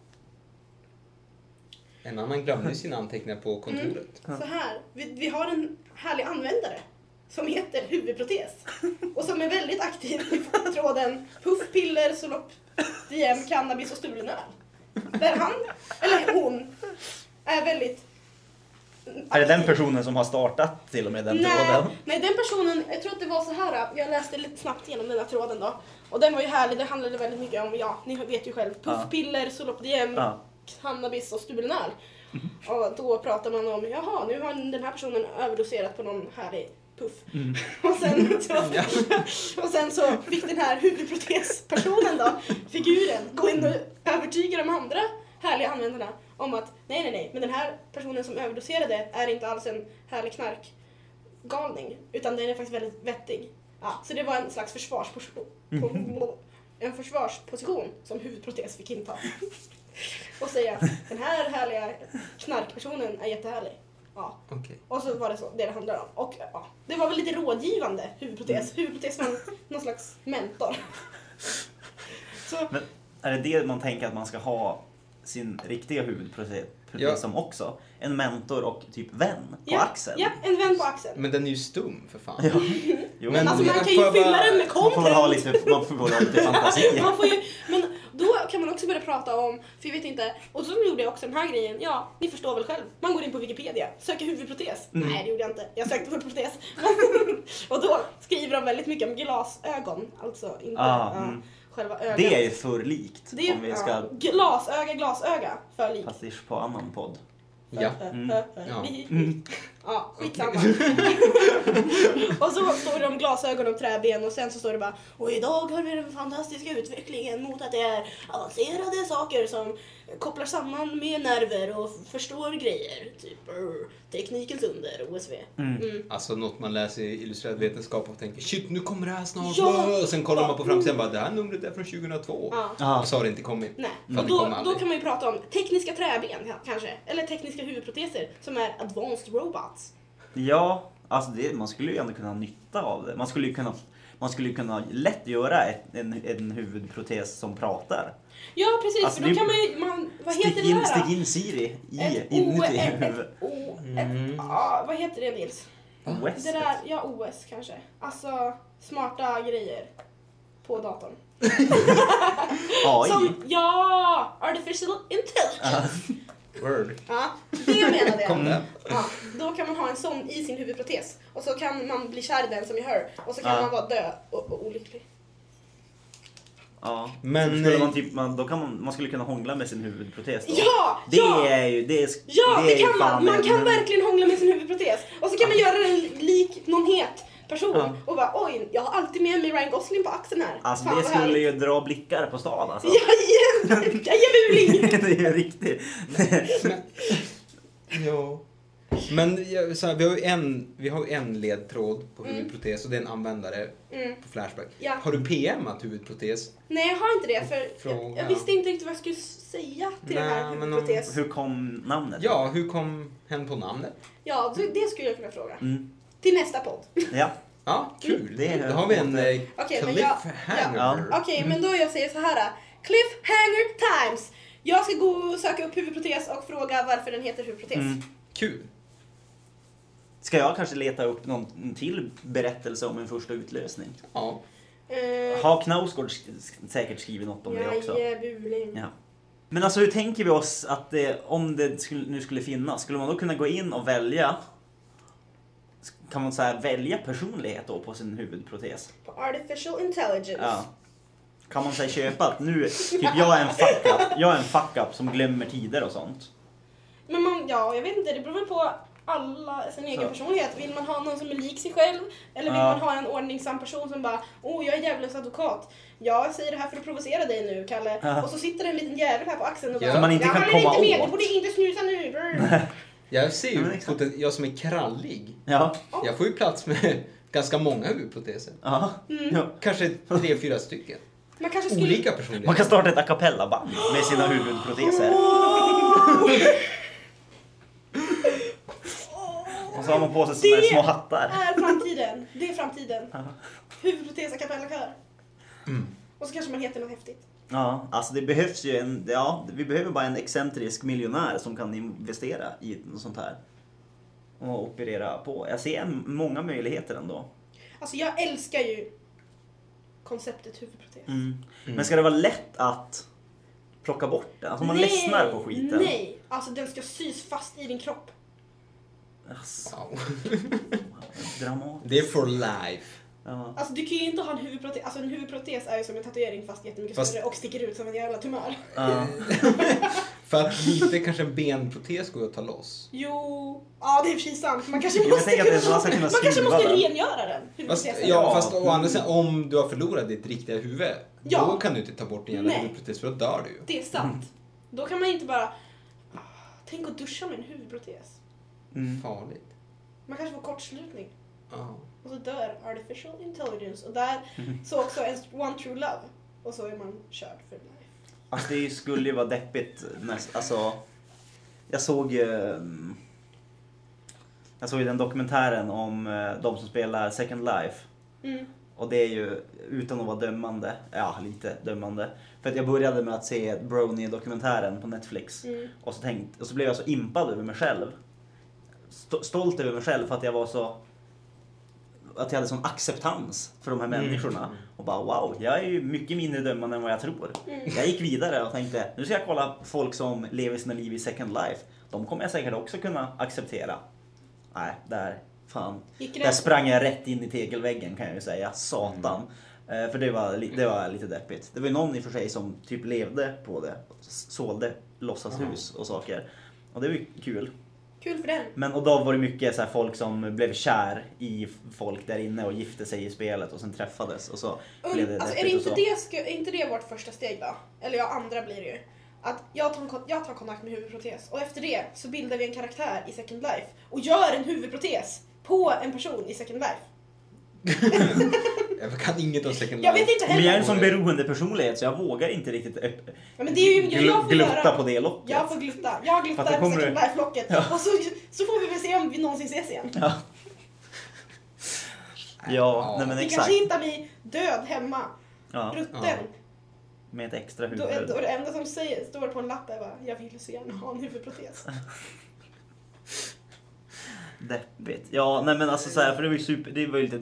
En annan glömde sina anteckningar på kontoret. Så här. Vi, vi har en härlig användare som heter huvudprotes och som är väldigt aktiv i tråden puff, piller, solop, DM, cannabis och stulen öl. Där han, eller hon, är väldigt Är det den personen som har startat till och med den nej, tråden? nej, den personen, jag tror att det var så här. Jag läste lite snabbt igenom den här tråden då. Och den var ju härlig, det handlade väldigt mycket om, ja, ni vet ju själv, Ja. puffpiller, solop, DM, Ja. Cannabis och stulen öl. Och då pratar man om, jaha, nu har den här personen överdoserat på någon härlig puff. Mm. Och, sen, så, och sen så fick den här huvudprotespersonen då, figuren, gå in och övertyga de andra härliga användarna om att nej, nej, nej, men den här personen som överdoserade är inte alls en härlig knarkgalning, utan den är faktiskt väldigt vettig. Ja, så det var en slags försvarsposition, på, en försvarsposition som huvudprotes fick inta. Och säga, den här härliga knarkpersonen är jättehärlig. Ja, Okej. och så var det så det det handlade om. Och ja, det var väl lite rådgivande huvudprotes. Huvudprotes var någon slags mentor. Så Men är det det man tänker att man ska ha sin riktiga huvudprotes Ja. som också? En mentor och typ vän på ja, axeln? Ja, en vän på axeln. Men den är ju stum för fan. Ja. Jo, Men Men alltså man kan ju fylla bara- den med man får väl ha content. lite, man får väl ha lite fantasi. Man får ju, men då kan man också börja prata om, för jag vet inte, och så gjorde jag också den här grejen, ja, ni förstår väl själv. Man går in på Wikipedia, söker huvudprotes. Mm. Nej, det gjorde jag inte. Jag sökte på protes. och då skriver de väldigt mycket om glasögon, alltså inte... Ah, ja. mm. själva ögat. Det är för likt. Det är- om vi ska ja, glasöga, glasöga. För likt. pastisch på annan podd. Ja. Mm. Ja. Mm. Ja, skitsamma. och så står det om glasögon och träben och sen så står det bara och idag har vi den fantastiska utvecklingen mot att det är avancerade saker som kopplar samman med nerver och förstår grejer. Typ brr, teknikens under, OSV. Mm. Alltså något man läser i illustrerad vetenskap och tänker shit nu kommer det här snart. Ja. Och sen kollar man på framsidan och bara det här numret är från 2002. Ja. Och så har det inte kommit. Nej, att och då, då kan man ju prata om tekniska träben kanske, eller tekniska huvudproteser som är advanced robots. Ja, alltså det, man skulle ju ändå kunna ha nytta av det. Man skulle ju kunna, man skulle ju kunna lätt göra ett, en, en huvudprotes som pratar. Ja precis, Alltså, för då det- kan man ju, man, vad heter Stick det in, där? stick in Siri i, Ett O, inuti ett, ett huvudet. O, ett, Mm. ah, vad heter det Nils? OS. Det där, ja OS kanske. Alltså smarta grejer på datorn. AI. Som, ja, artificial intelligence. Word. Ja, det menade Kom jag. det. Ja, då kan man ha en sån i sin huvudprotes. Och så kan man bli kär i den som jag hör. Och så kan Ja. man vara död och, och olycklig. Ja. Men, skulle eh, man, typ, man, då kan man, man skulle kunna hångla med sin huvudprotes då. Ja! Det ja! är ju, det är, Ja, det, är ju kan man. Man en- kan verkligen hångla med sin huvudprotes. Och så kan man göra den lik någon het person. Ja. Och bara oj, jag har alltid med mig Ryan Gosling på axeln här. Alltså Fan, det skulle härligt. ju dra blickar på stan alltså. Jajamän! Jajabuling! det är ju riktigt. Ja. Men så här, vi har ju en, vi har en ledtråd på Mm. huvudprotes och det är en användare Mm. på Flashback. Ja. Har du PMat huvudprotes? Nej, jag har inte det för jag, jag visste inte riktigt vad jag skulle säga till den här Nej, men om- huvudprotes. Hur kom namnet? Ja, hur kom hen på namnet? Ja, det, det skulle jag kunna fråga. Mm. Till nästa podd. Ja. Ja, kul. Det är- Då har vi en eh, Okej, men jag- cliffhanger. ja. Okej, men då jag säger så här. Cliffhanger times! Jag ska gå och söka upp huvudprotes och fråga varför den heter huvudprotes. Mm. Kul. Ska jag kanske leta upp någon till berättelse om en första utlösning? Ja. Eh, Har Knausgård sk- säkert skrivit något om det också? Jajabuling. Ja. Men alltså hur tänker vi oss att det, om det skulle, nu skulle finnas, skulle man då kunna gå in och välja kan man säga välja personlighet då på sin huvudprotes? På Artificial intelligence. Ja. Kan man säga köpa att nu, typ jag är en fuck up, jag är en fuck up som glömmer tider och sånt. Men man, ja, jag vet inte, det beror väl på alla sin egen Så. personlighet. Vill man ha någon som är lik sig själv? Eller vill Ja. man ha en ordningsam person som bara Åh, jag är djävulens advokat. Jag säger det här för att provocera dig nu, Kalle. Ja. Och så sitter det en liten jävel här på axeln och Ja. bara Som man inte "Jag kan komma inte med, åt." Du borde inte snusa nu. brr." Jag ser Ja, ju, poten- jag som är krallig, Ja. jag får ju plats med ganska många huvudproteser. ja. Mm. ja. Kanske tre, fyra stycken. Man kanske skulle... Olika personligheter. Man kan starta ett a cappella-band med sina huvudproteser. Och så har man på sig såna Det små hattar. är framtiden. Det är framtiden. Ja. Huvudprotes a cappella-kör. Mm. Och så kanske man heter något häftigt. Ja, alltså det behövs ju en, ja, vi behöver bara en excentrisk miljonär som kan investera i något sånt här. Och operera på. Jag ser en, många möjligheter ändå. Alltså jag älskar ju konceptet huvudprotes. Mm. Men ska det vara lätt att plocka bort det? Alltså man ledsnar på skiten. Nej, alltså den ska sys fast i din kropp. Alltså, Wow. dramatiskt. Det är for life. Ja. Alltså du kan ju inte ha en huvudprotes, alltså en huvudprotes är ju som en tatuering fast jättemycket Fast- större och sticker ut som en jävla tumör. Ja. För att lite kanske en benprotes går att ta loss. Jo, ja det är sig sant. Man kanske måste, tänker att det är så kunna, man man kanske måste den. rengöra den. Fast, ja, fast å andra sidan, om du har förlorat ditt riktiga huvud, Ja. då kan du inte ta bort din jävla Nej. huvudprotes för då dör du ju. Det är sant. Då kan man inte bara, "Ah, tänk att duscha med en huvudprotes. Mm. Farligt. Man kanske får kortslutning. Ja. Och så dör artificial intelligence. Och där så också en one true love. Och så är man körd för life. Alltså det skulle ju vara deppigt. Alltså, jag såg ju... mm, Jag såg ju den dokumentären om eh, de som spelar Second Life. Mm. Och det är ju, utan att vara dömande, ja lite dömande. För att jag började med att se Brony-dokumentären på Netflix. Mm. Och så, tänkt, och så blev jag så impad över mig själv. Sto- Stolt över mig själv för att jag var så... Att jag hade sån acceptans för de här Mm. människorna. Och bara wow, jag är ju mycket mindre dömande än vad jag tror. Mm. Jag gick vidare och tänkte, nu ska jag kolla folk som lever sina liv i second life. De kommer jag säkert också kunna acceptera. Nej, där, fan. Där det? sprang jag rätt in i tegelväggen kan jag ju säga. Satan. Eh, För det var, det var lite deppigt. Det var ju någon i och för sig som typ levde på det. Sålde låtsashus och saker. Och det var ju kul. Kul för den. Men och då var det mycket så folk som blev kär i folk där inne och gifte sig i spelet och sen träffades och så blev det Um, alltså, är, det och inte det, ska, är inte det vårt första steg då? Eller ja, andra blir det ju. Att jag tar, jag tar kontakt med huvudprotes och efter det så bildar vi en karaktär i Second Life och gör en huvudprotes på en person i Second Life. Jag kan inget om Second Jag Life. vet inte Men jag är en heller. sån beroende personlighet så jag vågar inte riktigt öpp- Ja, men det är ju, jag, jag får glutta göra. på det locket. Jag får glutta. Jag gluttar på då Second du- Life-locket Ja. och så, så får vi väl se om vi någonsin ses igen. Ja. Ja, nej men Vi exakt. kanske hittar mig död hemma, Ja, rutten. Ja. med ett extra Då, huvud. då är det enda som säger, står på en lapp är bara, jag vill så gärna ha en huvudprotes. Deppigt. Ja, nej men alltså så här, för det var ju super, det var ju lite...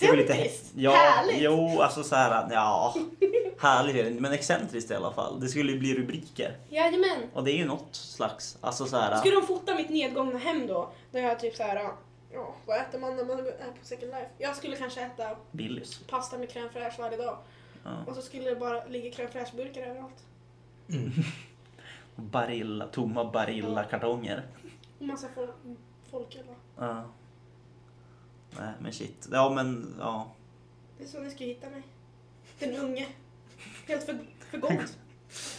Det var lite Excentriskt! ja, Härligt! Jo, alltså så här, ja. Härligt är det, men excentriskt i alla fall. Det skulle ju bli rubriker. Jajamän! Och det är ju något slags, alltså så här. Skulle de fota mitt nedgångna hem då? Där jag typ såhär, ja, vad äter man när man är på Second Life? Jag skulle kanske äta Billys. pasta med crème fraîche varje dag. Ja. Och så skulle det bara ligga crème fraîche-burkar överallt. Mm. Barilla, tomma Barilla-kartonger. Och massa folk, folk eller? Ja. Nej men shit. Ja men, ja. Det är så ni ska hitta mig. Den unge. Helt för, för god.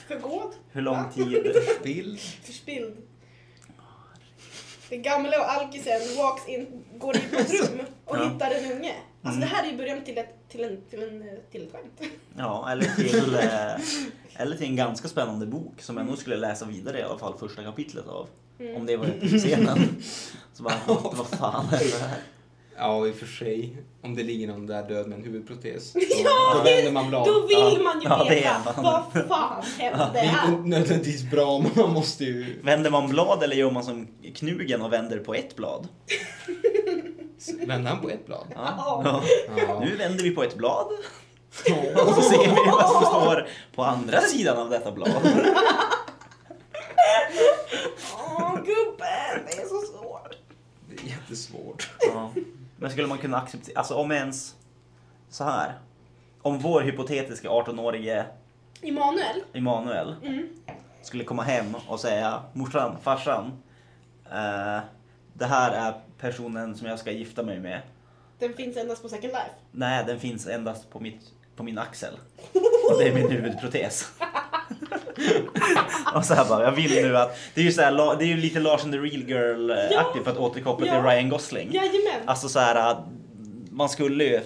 För god. Hur lång tid? Bild. Förspilld. Den gamla och alkisen walks in, går in på ett rum och Ja. hittar den unge. Alltså Mm. det här är ju början till ett, till en, till en, till ett skämt. Ja, eller till, eh, eller till en ganska spännande bok som jag nog skulle läsa vidare i alla fall första kapitlet av. Mm. Om det var på scenen. Så bara, vad fan är det här? Ja, i och för sig. Om det ligger någon där död med en huvudprotes. Då, Ja, då vänder man blad. Då vill Ja. man ju Ja, det veta är vad fan hände Det är här. inte nödvändigtvis bra, men man måste ju... Vänder man blad eller gör man som knugen och vänder på ett blad? Vänder han på ett blad? Ja. Ja. Ja. Nu vänder vi på ett blad och så ser vi vad som står på andra sidan av detta blad. Åh gubben, det är så svårt. Det är jättesvårt. Ja. Men skulle man kunna acceptera, alltså om ens så här. Om vår hypotetiska 18-årige Immanuel. Emanuel Mm. skulle komma hem och säga morsan, farsan. Eh, det här är personen som jag ska gifta mig med. Den finns endast på Second Life. Nej, den finns endast på, mitt, på min axel. Och det är min huvudprotes. och så här bara, jag vill nu att... Det är ju, så här, det är ju lite Lars and the Real Girl-aktigt för att återkoppla Ja. till Ryan Gosling. Jajamän. Alltså så här, att man skulle ju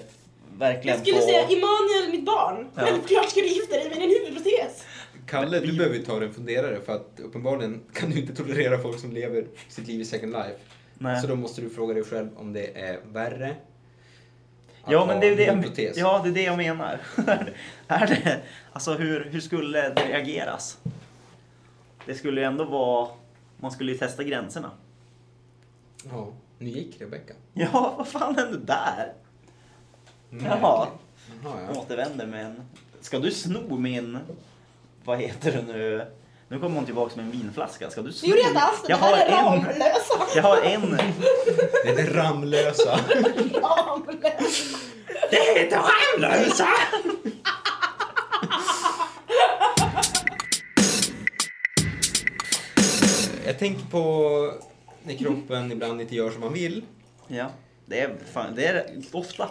verkligen Jag skulle få... säga Immanuel, mitt barn. Ja. Självklart ska du gifta dig med en huvudprotes. Kalle, du behöver ju ta dig en funderare för att uppenbarligen kan du inte tolerera folk som lever sitt liv i Second Life. Nej. Så då måste du fråga dig själv om det är värre Ja men det är det, jag, protes. ja, det är det jag menar. är det, alltså hur, hur skulle det reageras? Det skulle ju ändå vara... Man skulle ju testa gränserna. ja. Nu gick Rebecka. Ja, vad fan hände där? Jaha. Jaha, ja. Återvänder med en... Ska du sno min... Vad heter det nu? Nu kommer hon tillbaka med en vinflaska. Ska du Det sno? gjorde jag inte alls. Det Jag här har är en. Ramlösa. Jag har en. Det är det Ramlösa. Ramlösa. Det heter Ramlösa! Jag tänker på när kroppen ibland inte gör som man vill. Ja, det är, fan, det är ofta.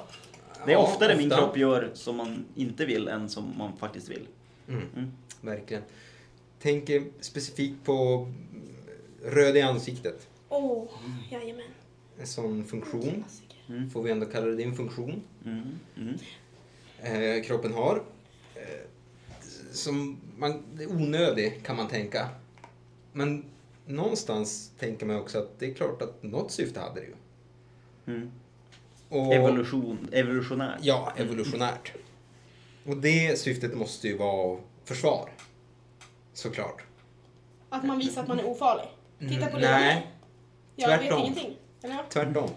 Det är Ja, oftare min ofta. kropp gör som man inte vill än som man faktiskt vill. Mm. Mm. Verkligen. Tänker specifikt på röd i ansiktet. Åh, oh, jajamän. En sån funktion. Klassiker. Mm. Får vi ändå kalla det en funktion. Mm. Mm. eh, kroppen har. Eh, som man, det är onödig kan man tänka. Men någonstans tänker man också att det är klart att något syfte hade det ju. Mm. Och, Evolution, evolutionärt. Ja, evolutionärt. Och det syftet måste ju vara försvar. Såklart. Att man visar att man är ofarlig. Titta på Mm, det. nej. Jag vet tvärtom. ingenting. Eller? Tvärtom.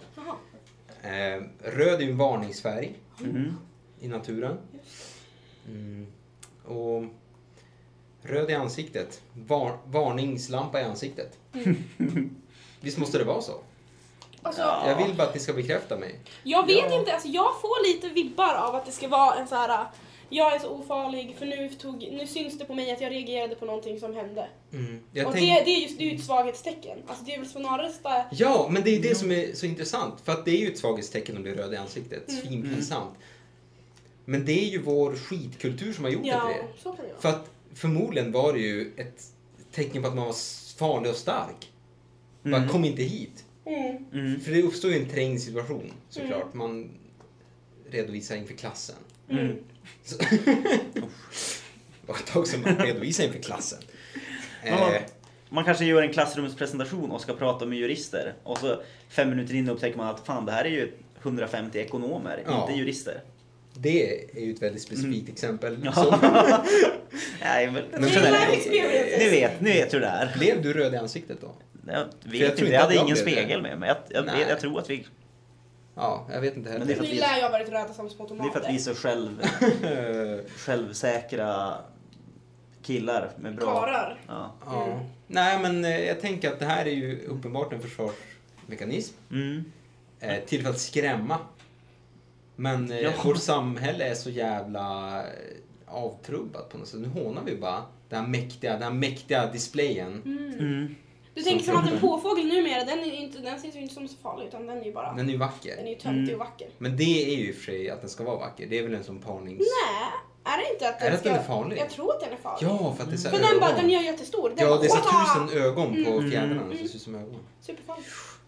Eh, röd är en varningsfärg Mm. i naturen. Mm. Och röd i ansiktet. Var, varningslampa i ansiktet. Visst måste det vara så? Alltså, Ja. Jag vill bara att ni ska bekräfta mig. Jag vet Ja. inte, alltså jag får lite vibbar av att det ska vara en så här. Jag är så ofarlig för nu, tog, nu syns det på mig att jag reagerade på någonting som hände. Jag och tänk- det, det är just det är ju ett svaghetstecken. Alltså det är väl snarare så Ja, men det är det som är så intressant. För att det är ju ett svaghetstecken att bli röd i ansiktet. Mm. Svinpinsamt. Men det är ju vår skitkultur som har gjort det Ja, till det. så kan det. För att förmodligen var det ju ett tecken på att man var farlig och stark. Bara Mm. kom inte hit. Mm. Mm. För det uppstår ju en trängd situation såklart. Man redovisar inför klassen. Mm. Så... det var ett tag sedan man redovisade inför klassen. Ja. Eh, Man kanske gör en klassrumspresentation och ska prata med jurister och så fem minuter in upptäcker man att fan det här är ju 150 ekonomer, Ja. inte jurister. det är ju ett väldigt specifikt exempel. Mm. Ja. Så, Nej, men, Men ni vet, ni vet hur det är. blev du röd i ansiktet då? Jag jag vet tror inte, jag hade jag ingen blev det. spegel med mig. Jag, jag, jag tror att vi... Ja, jag vet inte Men heller. det är för att Ni vi- lär ju ha varit röda som små Det är tomater. för att vi är så själv, självsäkra killar med bra... Karar. Ja. Ja. Mm. Nej, men eh, jag tänker att det här är ju uppenbart en försvarsmekanism. Mm. Eh, till för att skrämma. Men eh, Ja. vårt samhälle är så jävla avtrubbat på något sätt. Nu hånar vi bara den här mäktiga, den här mäktiga displayen. Mm. Mm. Du tänker som att en påfågel numera, den, är inte, den ses ju inte som så farlig utan den är ju bara, Den är ju den vacker. är ju töntig Mm. och vacker. Men det är ju i och för sig att den ska vara vacker. Det är väl en sån parnings... Nej, är det inte att Är den det att ska... den är farlig? Jag tror att den är farlig. Ja, för att det är så För här den, bara, den gör jättestor. Den Ja, bara, det är så tusen ögon på Mm. fjädrarna Mm. som ser ut som ögon. Superfarlig.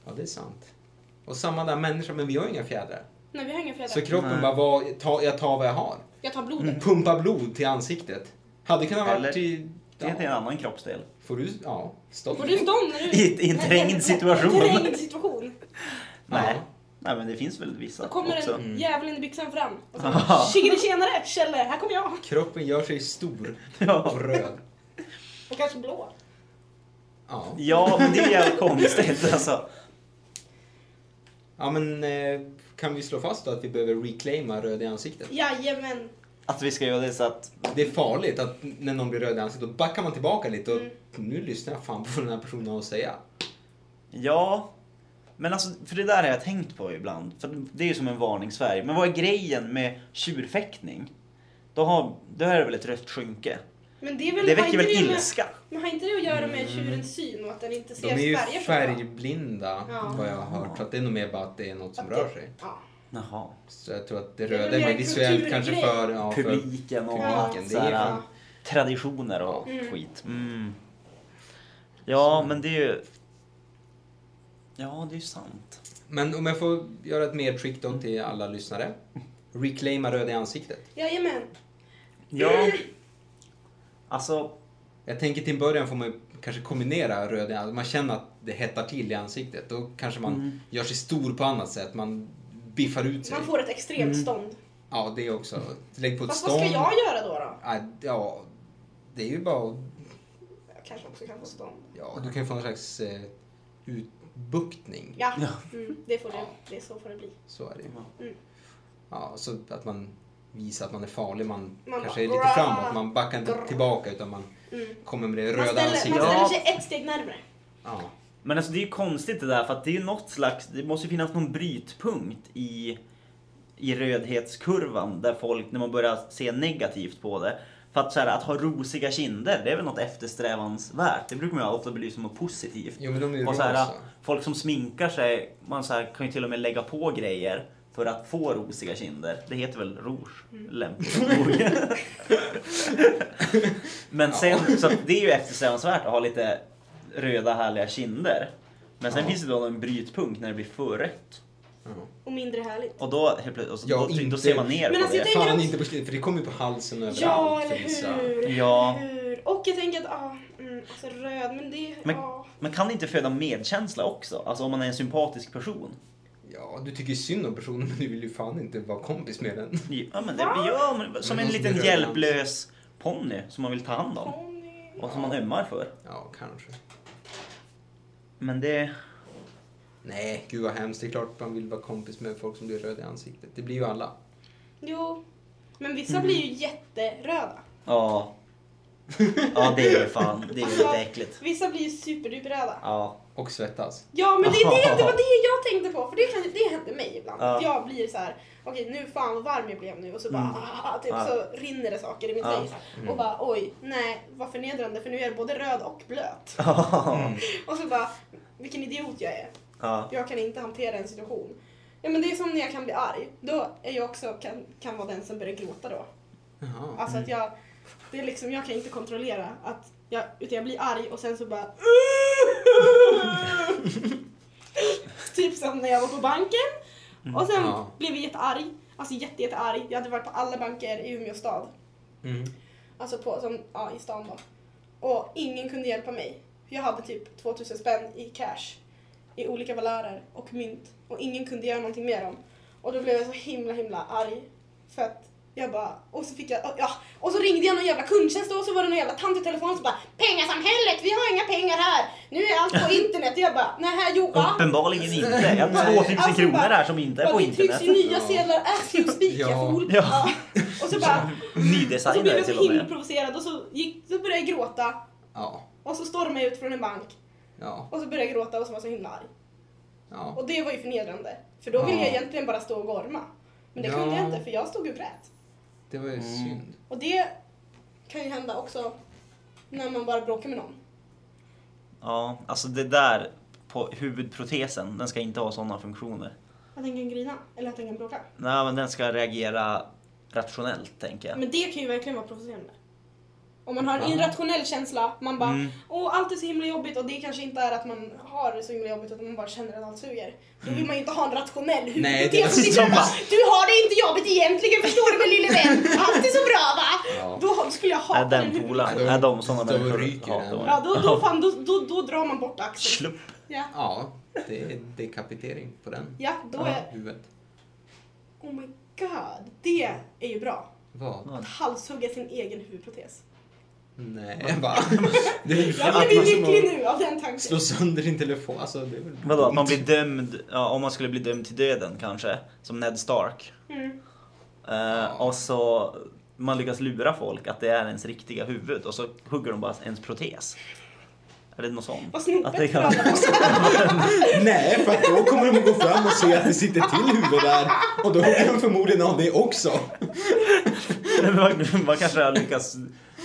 Ja, det är sant. Och samma där människa, men vi har ju inga fjädrar. Nej, vi har inga fjädrar. Så kroppen Nej. bara, vad, ta, jag tar vad jag har. Jag tar blodet. Pumpa blod till ansiktet. Hade kunnat vara till... Det är en annan kroppsdel. Får du... Ja, stopp. Får du stånd när du... I- i en trängd situation. I en trängd situation. Nej. Ja. Nej men det finns väl vissa Då kommer också. en Mm. djävulen i byxan fram. Och så, tjenare, Kjelle, här kommer jag. Kroppen gör sig stor Ja. och röd. Och kanske blå. Ja. ja, men det är jävligt konstigt alltså. Ja, men eh, kan vi slå fast då att vi behöver reclaima röd i ansiktet? Jajamän. Att vi ska göra det så att... Det är farligt att när någon blir röd i ansiktet, då backar man tillbaka lite och Mm. nu lyssnar jag fan på vad den här personen har att säga. Ja. Men alltså, för det där har jag tänkt på ibland. För det är ju som en varningsfärg. Men vad är grejen med tjurfäktning? Då, har, då är det väl ett rött skynke? Men det är väl... Det har väcker inte väl det med- ilska? Men har inte det att göra med tjurens syn och att den inte De ser är ju färger så bra? färgblinda, Ja. vad jag har hört. Så att det är nog mer bara att det är något som Att det- rör sig. Ja. Jaha. Så jag tror att det Det är röda mer mer en visuellt kanske för... Ja, för Publiken och publiken. så Det är här, fan... traditioner och Mm. skit. Mm. Ja, men det är ju... Ja, det är ju sant. Men om jag får göra ett medskick då till alla lyssnare. Reclaima röd i ansiktet. Jajamän. Ja. Alltså, Jag tänker till en början får man ju kanske kombinera röd i ansiktet. Man känner att det hettar till i ansiktet. Då kanske man Mm. gör sig stor på annat sätt. Man biffar ut sig. Man får ett extremt Mm. stånd. Ja, det också. Lägg på ett Fast stånd. vad ska jag göra då? då? Ja, Ja, det är ju bara att- Jag kanske också kan få stånd. Ja, du kan ju få någon slags eh, utbuktning. Ja, Ja. Mm, det får det. det. Så får det bli. Så är det. Mm. Ja, så att man visar att man är farlig. Man, Man kanske är bara, lite "Grrr." framåt. Man backar inte tillbaka utan man Mm. kommer med det röda ställer, man ansiktet. ställer Ja. sig ett steg närmare. Ja. Men alltså det är ju konstigt det där för att det är ju något slags, det måste ju finnas någon brytpunkt i, i rödhetskurvan där folk, när man börjar se negativt på det. För att, så här, att ha rosiga kinder, det är väl något eftersträvansvärt. Det brukar man ju ofta belysa som något positivt. Jo, men de är ju Och så här, folk som sminkar sig, man så här, kan ju till och med lägga på grejer för att få rosiga kinder. Det heter väl rouge, Mm. lämpligt nog. Men sen, så att det är ju eftersträvansvärt att ha lite röda härliga kinder. Men sen Ja. finns det då en brytpunkt när det blir för rött. Ja. Och mindre härligt. Och då, helt plötsligt, och så, Ja, då, då inte- ser man ner Men på alltså, det. Fan också- inte på slutet, för det kommer ju på halsen överallt. Ja, eller hur? Ja. hur? Och jag tänker att, ah, mm, alltså röd, men det... Men- ja. Man kan inte föda medkänsla också? Alltså om man är en sympatisk person? Ja, du tycker synd om personen men du vill ju fan inte vara kompis med den. Ja, men, det, ja, men som Men en liten hjälplös ponny som man vill ta hand om. Pony. Och som man ömmar för. Ja, kanske. Men det... Nej, gud vad hemskt. Det är klart man vill vara kompis med folk som blir röda i ansiktet. Det blir ju alla. Jo. Men vissa Mm. blir ju jätteröda. Ja. Ja, det är ju fan, det är ju lite äckligt. Vissa blir ju superduperrädda. Ja. Och svettas. Ja men det, det, det var det jag tänkte på för det, kan, det hände mig ibland. Ja. Att jag blir så här: okej nu fan vad varm jag blev nu och så bara Mm. ah, typ, Ja. så rinner det saker i mitt Ja. face. Och bara oj, nej vad förnedrande för nu är jag både röd och blöt. Mm. Och så bara, vilken idiot jag är. Ja. Jag kan inte hantera en situation. Ja men det är som när jag kan bli arg. Då är jag också, kan, kan vara den som börjar gråta då. Jaha. Alltså att jag, det är liksom, jag kan inte kontrollera att jag, utan jag blir arg och sen så bara Typ som när jag var på banken och sen Ja. blev jag jättearg. Alltså jätte, jättearg. Jag hade varit på alla banker i Umeå stad. Mm. Alltså på, som, ja, i stan då. Och ingen kunde hjälpa mig. Jag hade typ 2000 spänn i cash. I olika valörer och mynt. Och ingen kunde göra någonting med dem. Och då blev jag så himla himla arg. För att jag bara, och så fick jag, ja, och så ringde jag någon jävla kundtjänst och så var det någon jävla tant i telefon som bara Pengasamhället, vi har inga pengar här! Nu är allt på internet. Och jag bara, nej jo va? Uppenbarligen inte. Jag har 2000 Alltså, kronor bara- här som inte är på det trycks internet. ju nya sedlar as you speak, Ja. jag. Ja. Och så bara, och så blev Nydesignade jag till så och himla med. provocerad och så, gick, så började jag gråta. Ja. Och så stormade jag ut från en bank Ja. och så började jag gråta och så var jag så himla arg. Ja. Och det var ju förnedrande. För då ville Ja. jag egentligen bara stå och gorma. Men det kunde jag inte för jag stod och grät. Det var ju Mm. synd. Och det kan ju hända också när man bara bråkar med någon. Ja, alltså det där på huvudprotesen, den ska inte ha sådana funktioner. Att den kan grina eller att den kan bråka. Nej, men den ska reagera rationellt, tänker jag. Men det kan ju verkligen vara provocerande. Om man har en irrationell känsla, man bara Mm. åh allt är så himla jobbigt och det kanske inte är att man har det så himla jobbigt utan man bara känner att allt suger. Då vill man ju inte ha en rationell som sitter bara du har det inte jobbigt egentligen förstår du väl lille vän? Allt är så bra va? Ja. Då skulle jag hata Är den Då- är de sådana då människor ryker hatar. Ja, då, då, fan, då, då, då drar man bort axeln. Slupp. Ja, Ja, det är dekapitering på den. ja då är... Huvudet. Oh my god, det är ju bra. Vad? Att halshugga sin egen huvudprotes. Nej, va? Det är Jag blir lycklig nu av den tanken. Slå sönder din telefon. Alltså, det är väl Vadå, att man blir dömd, ja, om man skulle bli dömd till döden kanske, som Ned Stark. Mm. Eh, och så man lyckas lura folk att det är ens riktiga huvud och så hugger de bara ens protes. Är det något sånt? Vad Att det snopet för kan-. Nej, för att då kommer de att gå fram och se att det sitter till huvud där. Och då hugger de förmodligen av det också. man, man kanske har lyckats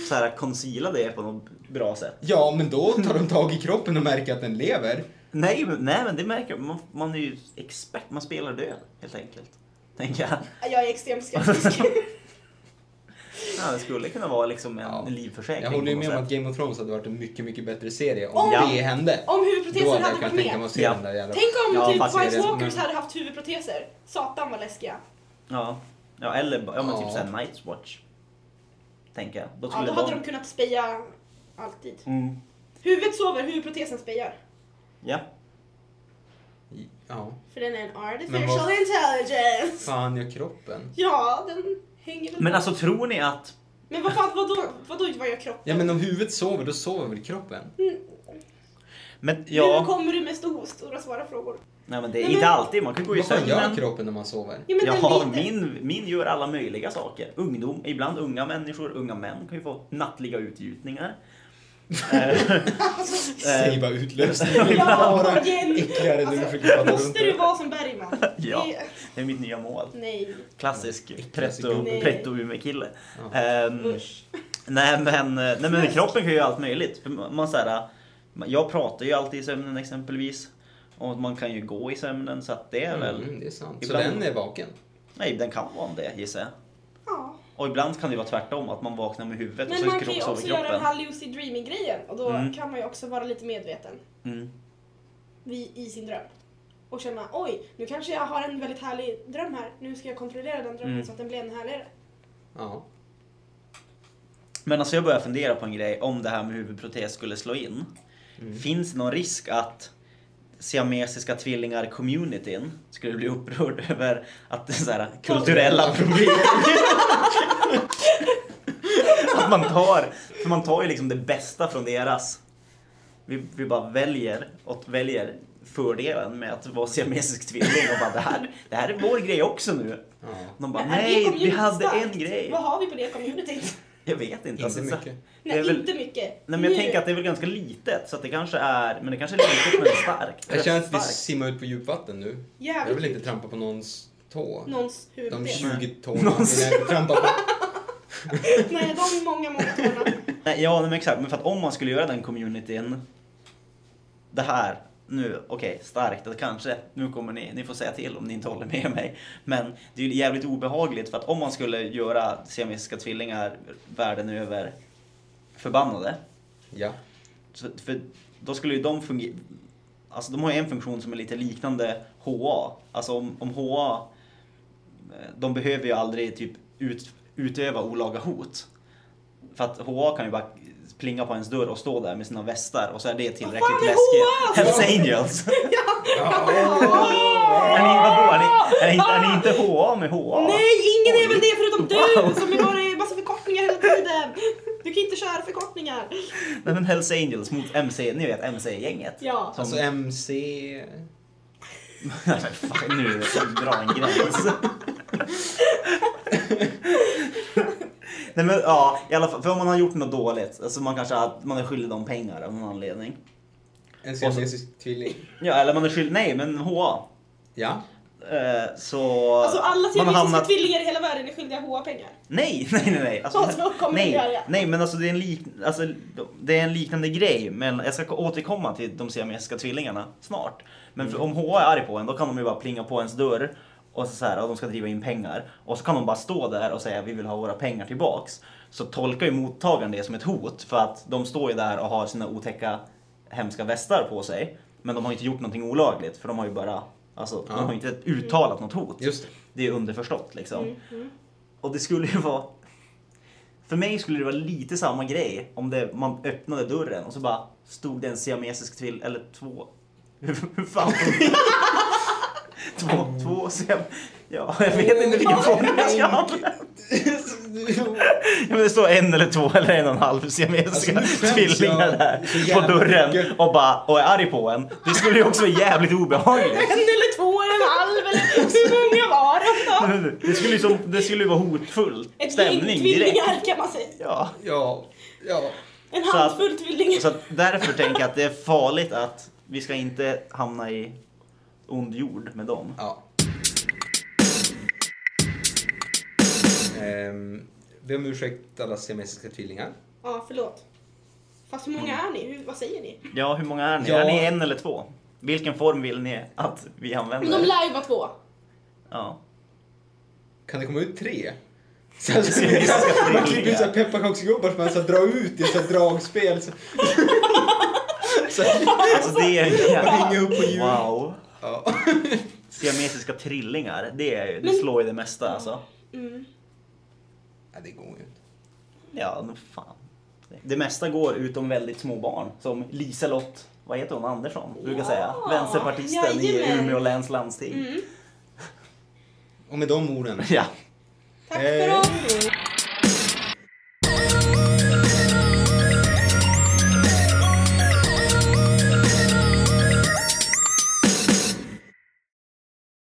så här, conceala det på något bra sätt. Ja, men då tar de tag i kroppen och märker att den lever. Nej, men- nej men det märker man. Man är ju expert, man spelar död helt enkelt. Tänker jag. Jag är extremt skeptisk. Ja, det skulle kunna vara liksom en Ja. livförsäkring. Jag håller ju med om att. Game of Thrones hade varit en mycket, mycket bättre serie om Om- det hände. Om Då huvudprotesen hade varit tänka mig med. att se Ja. den där jävla... Tänk om Ja, typ White det är- Walkers men- hade haft huvudproteser. Satan vad läskiga. Ja. ja, eller ja, men typ såhär Night's Watch. Tänker jag. Då Ja, då hade de kunnat speja alltid. Mm. Huvudet sover, huvudprotesen spejar. Ja. Ja. För den är en Men artificial vad- intelligence. Fan, gör kroppen. Ja, den hänger väl Men alltså tror ni att... Men vad fan, vadå, vadå vad gör kroppen? Ja, men om huvudet sover, då sover väl kroppen? Men Nu ja... kommer du med stor, stora svåra frågor. Nej men det är Nej, inte men- alltid, man kan gå i Vad fan gör sömnen. kroppen när man sover? Ja, men Ja, vet- min, min gör alla möjliga saker. Ungdom, ibland unga människor, unga män kan ju få nattliga utgjutningar. Eh, Säg bara utlösning. Ja, Bara Jenny. äckligare du Alltså, prata runt Måste du vara som Bergman? Ja. Det- är mitt nya mål. Nej. Klassisk Äckligaste pretto, gubben. pretto kille Ja. Ehm, nej men, nej men kroppen kan ju göra allt möjligt. För Man, man, så här, jag pratar ju alltid i sömnen exempelvis. Och man kan ju gå i sömnen så att det är väl... Mm, det är sant. Så Ibland- den är vaken? Nej, den kan vara det gissar jag. Ja. Och ibland kan det vara tvärtom, att man vaknar med huvudet och Men så man kropp kan ju också göra den här lucid dreaming grejen och då Mm. kan man ju också vara lite medveten Mm. vid, i sin dröm. Och känna oj, nu kanske jag har en väldigt härlig dröm här. Nu ska jag kontrollera den drömmen Mm. så att den blir ännu härligare. Ja. Men alltså jag börjar fundera på en grej, om det här med huvudprotes skulle slå in. Mm. Finns det någon risk att siamesiska tvillingar-communityn skulle bli upprörd över att det är så här kulturella problem? att man tar, för man tar ju liksom det bästa från deras. Vi, vi bara väljer och väljer fördelen med att vara siamesisk tvilling och bara det här, det här är vår grej också nu. ja. De bara nej, vi hade en grej. Vad har vi på det communityt? Jag vet inte. Inte alltså, så- mycket. Nej, är väl- inte mycket. Nej men jag Nu- tänker att det är väl ganska litet så att det kanske är, men det kanske är litet men starkt. Jag känner att vi simmar ut på djupvatten nu. Jag Jävligt vill inte trampa på någons tå. Någons De huvudben. 20 tårna vill jag inte trampa på. Nej, de många, många tårna. Nej, ja men exakt, men för att om man skulle göra den communityn, det här, nu, okej, starkt, det kanske, nu kommer ni, ni får säga till om ni inte håller med mig. Men det är ju jävligt obehagligt för att om man skulle göra siamesiska tvillingar världen över förbannade, Ja. så, för då skulle ju de fungera, alltså de har ju en funktion som är lite liknande HA. Alltså om, om HA, eh, de behöver ju aldrig typ ut, utöva olaga hot. För att HA kan ju bara plinga på ens dörr och stå där med sina västar och så är det tillräckligt läskigt. HA? Hells Angels! Ja. är, ni, vadå, är, ni, är, ni, inte- är ni inte HA med HA? Nej, ingen är väl det förutom du som har varit massa förkortningar hela tiden. Du kan inte köra förkortningar. Nej men Hells Angels mot MC, ni vet MC-gänget. Ja. Som, Alltså MC... Nej, men fan, nu dra en gräns. Nej men ja, i alla fall, för om man har gjort något dåligt, alltså man kanske har, man är skyldig dem pengar av någon anledning. En siamesisk tvilling. Ja, eller man är skyldig, nej men HA. Ja. Eh, så... Alltså alla man har siamesiska hamnat- tvillingar i hela världen är skyldiga HA-pengar. Nej, nej, nej. nej. Alltså, Så kommer nej, det göra. nej, men alltså det är, en lik, alltså det är en liknande grej. Men jag ska återkomma till de siamesiska tvillingarna snart. Men för, om HA är arg på en, då kan de ju bara plinga på ens dörr och så, så här, och de ska driva in pengar. Och så kan de bara stå där och säga vi vill ha våra pengar tillbaks. Så tolkar ju mottagaren det som ett hot för att de står ju där och har sina otäcka hemska västar på sig. Men de har inte gjort någonting olagligt för de har ju bara, alltså Ja. de har inte uttalat något hot. Just det. Det är underförstått liksom. Mm, mm. Och det skulle ju vara... För mig skulle det vara lite samma grej om det, man öppnade dörren och så bara stod det en siamesisk tvill eller två... Hur, hur fan Två, två siam... Ja, jag vet inte vilken form jag ska använda. Ja, men det står en eller två eller en och en halv siamesiska Alltså, tvillingar jag där så på dörren mycket. och bara och är arg på en. Det skulle ju också vara jävligt obehagligt. En eller två eller en halv eller hur många var de då? Det skulle ju, som, det skulle ju vara hotfull Ett stämning direkt. tvillingar kan man säga. Ja. Ja. Ja. En Så att- handfull tvillingar. Så att därför tänker jag att det är farligt att vi ska inte hamna i ond jord med dem. Ja. Ehm, be om ursäkt alla siamesiska tvillingar. Ja, förlåt. Fast hur många är ni? Hur, vad säger ni? Ja, hur många är ni? Ja. Är ni en eller två? Vilken form vill ni att vi använder? Men de lär ju vara två. Ja. Kan det komma ut tre? Så alltså, Siamesiska man klipper ut pepparkaksgubbar som man så här drar ut i ett så här dragspel. Så, så här, Alltså det är man ringer upp på jul. Wow. Ja. Siamesiska trillingar, det, är, det slår ju det mesta alltså. Mm. ja, det går ju inte. Ja, men fan. Det mesta går utom väldigt små barn. Som Liselott, vad heter hon, Andersson brukar Ja, säga. Vänsterpartisten i. Umeå läns landsting. Mm. Och med de orden. Ja. Tack för oss.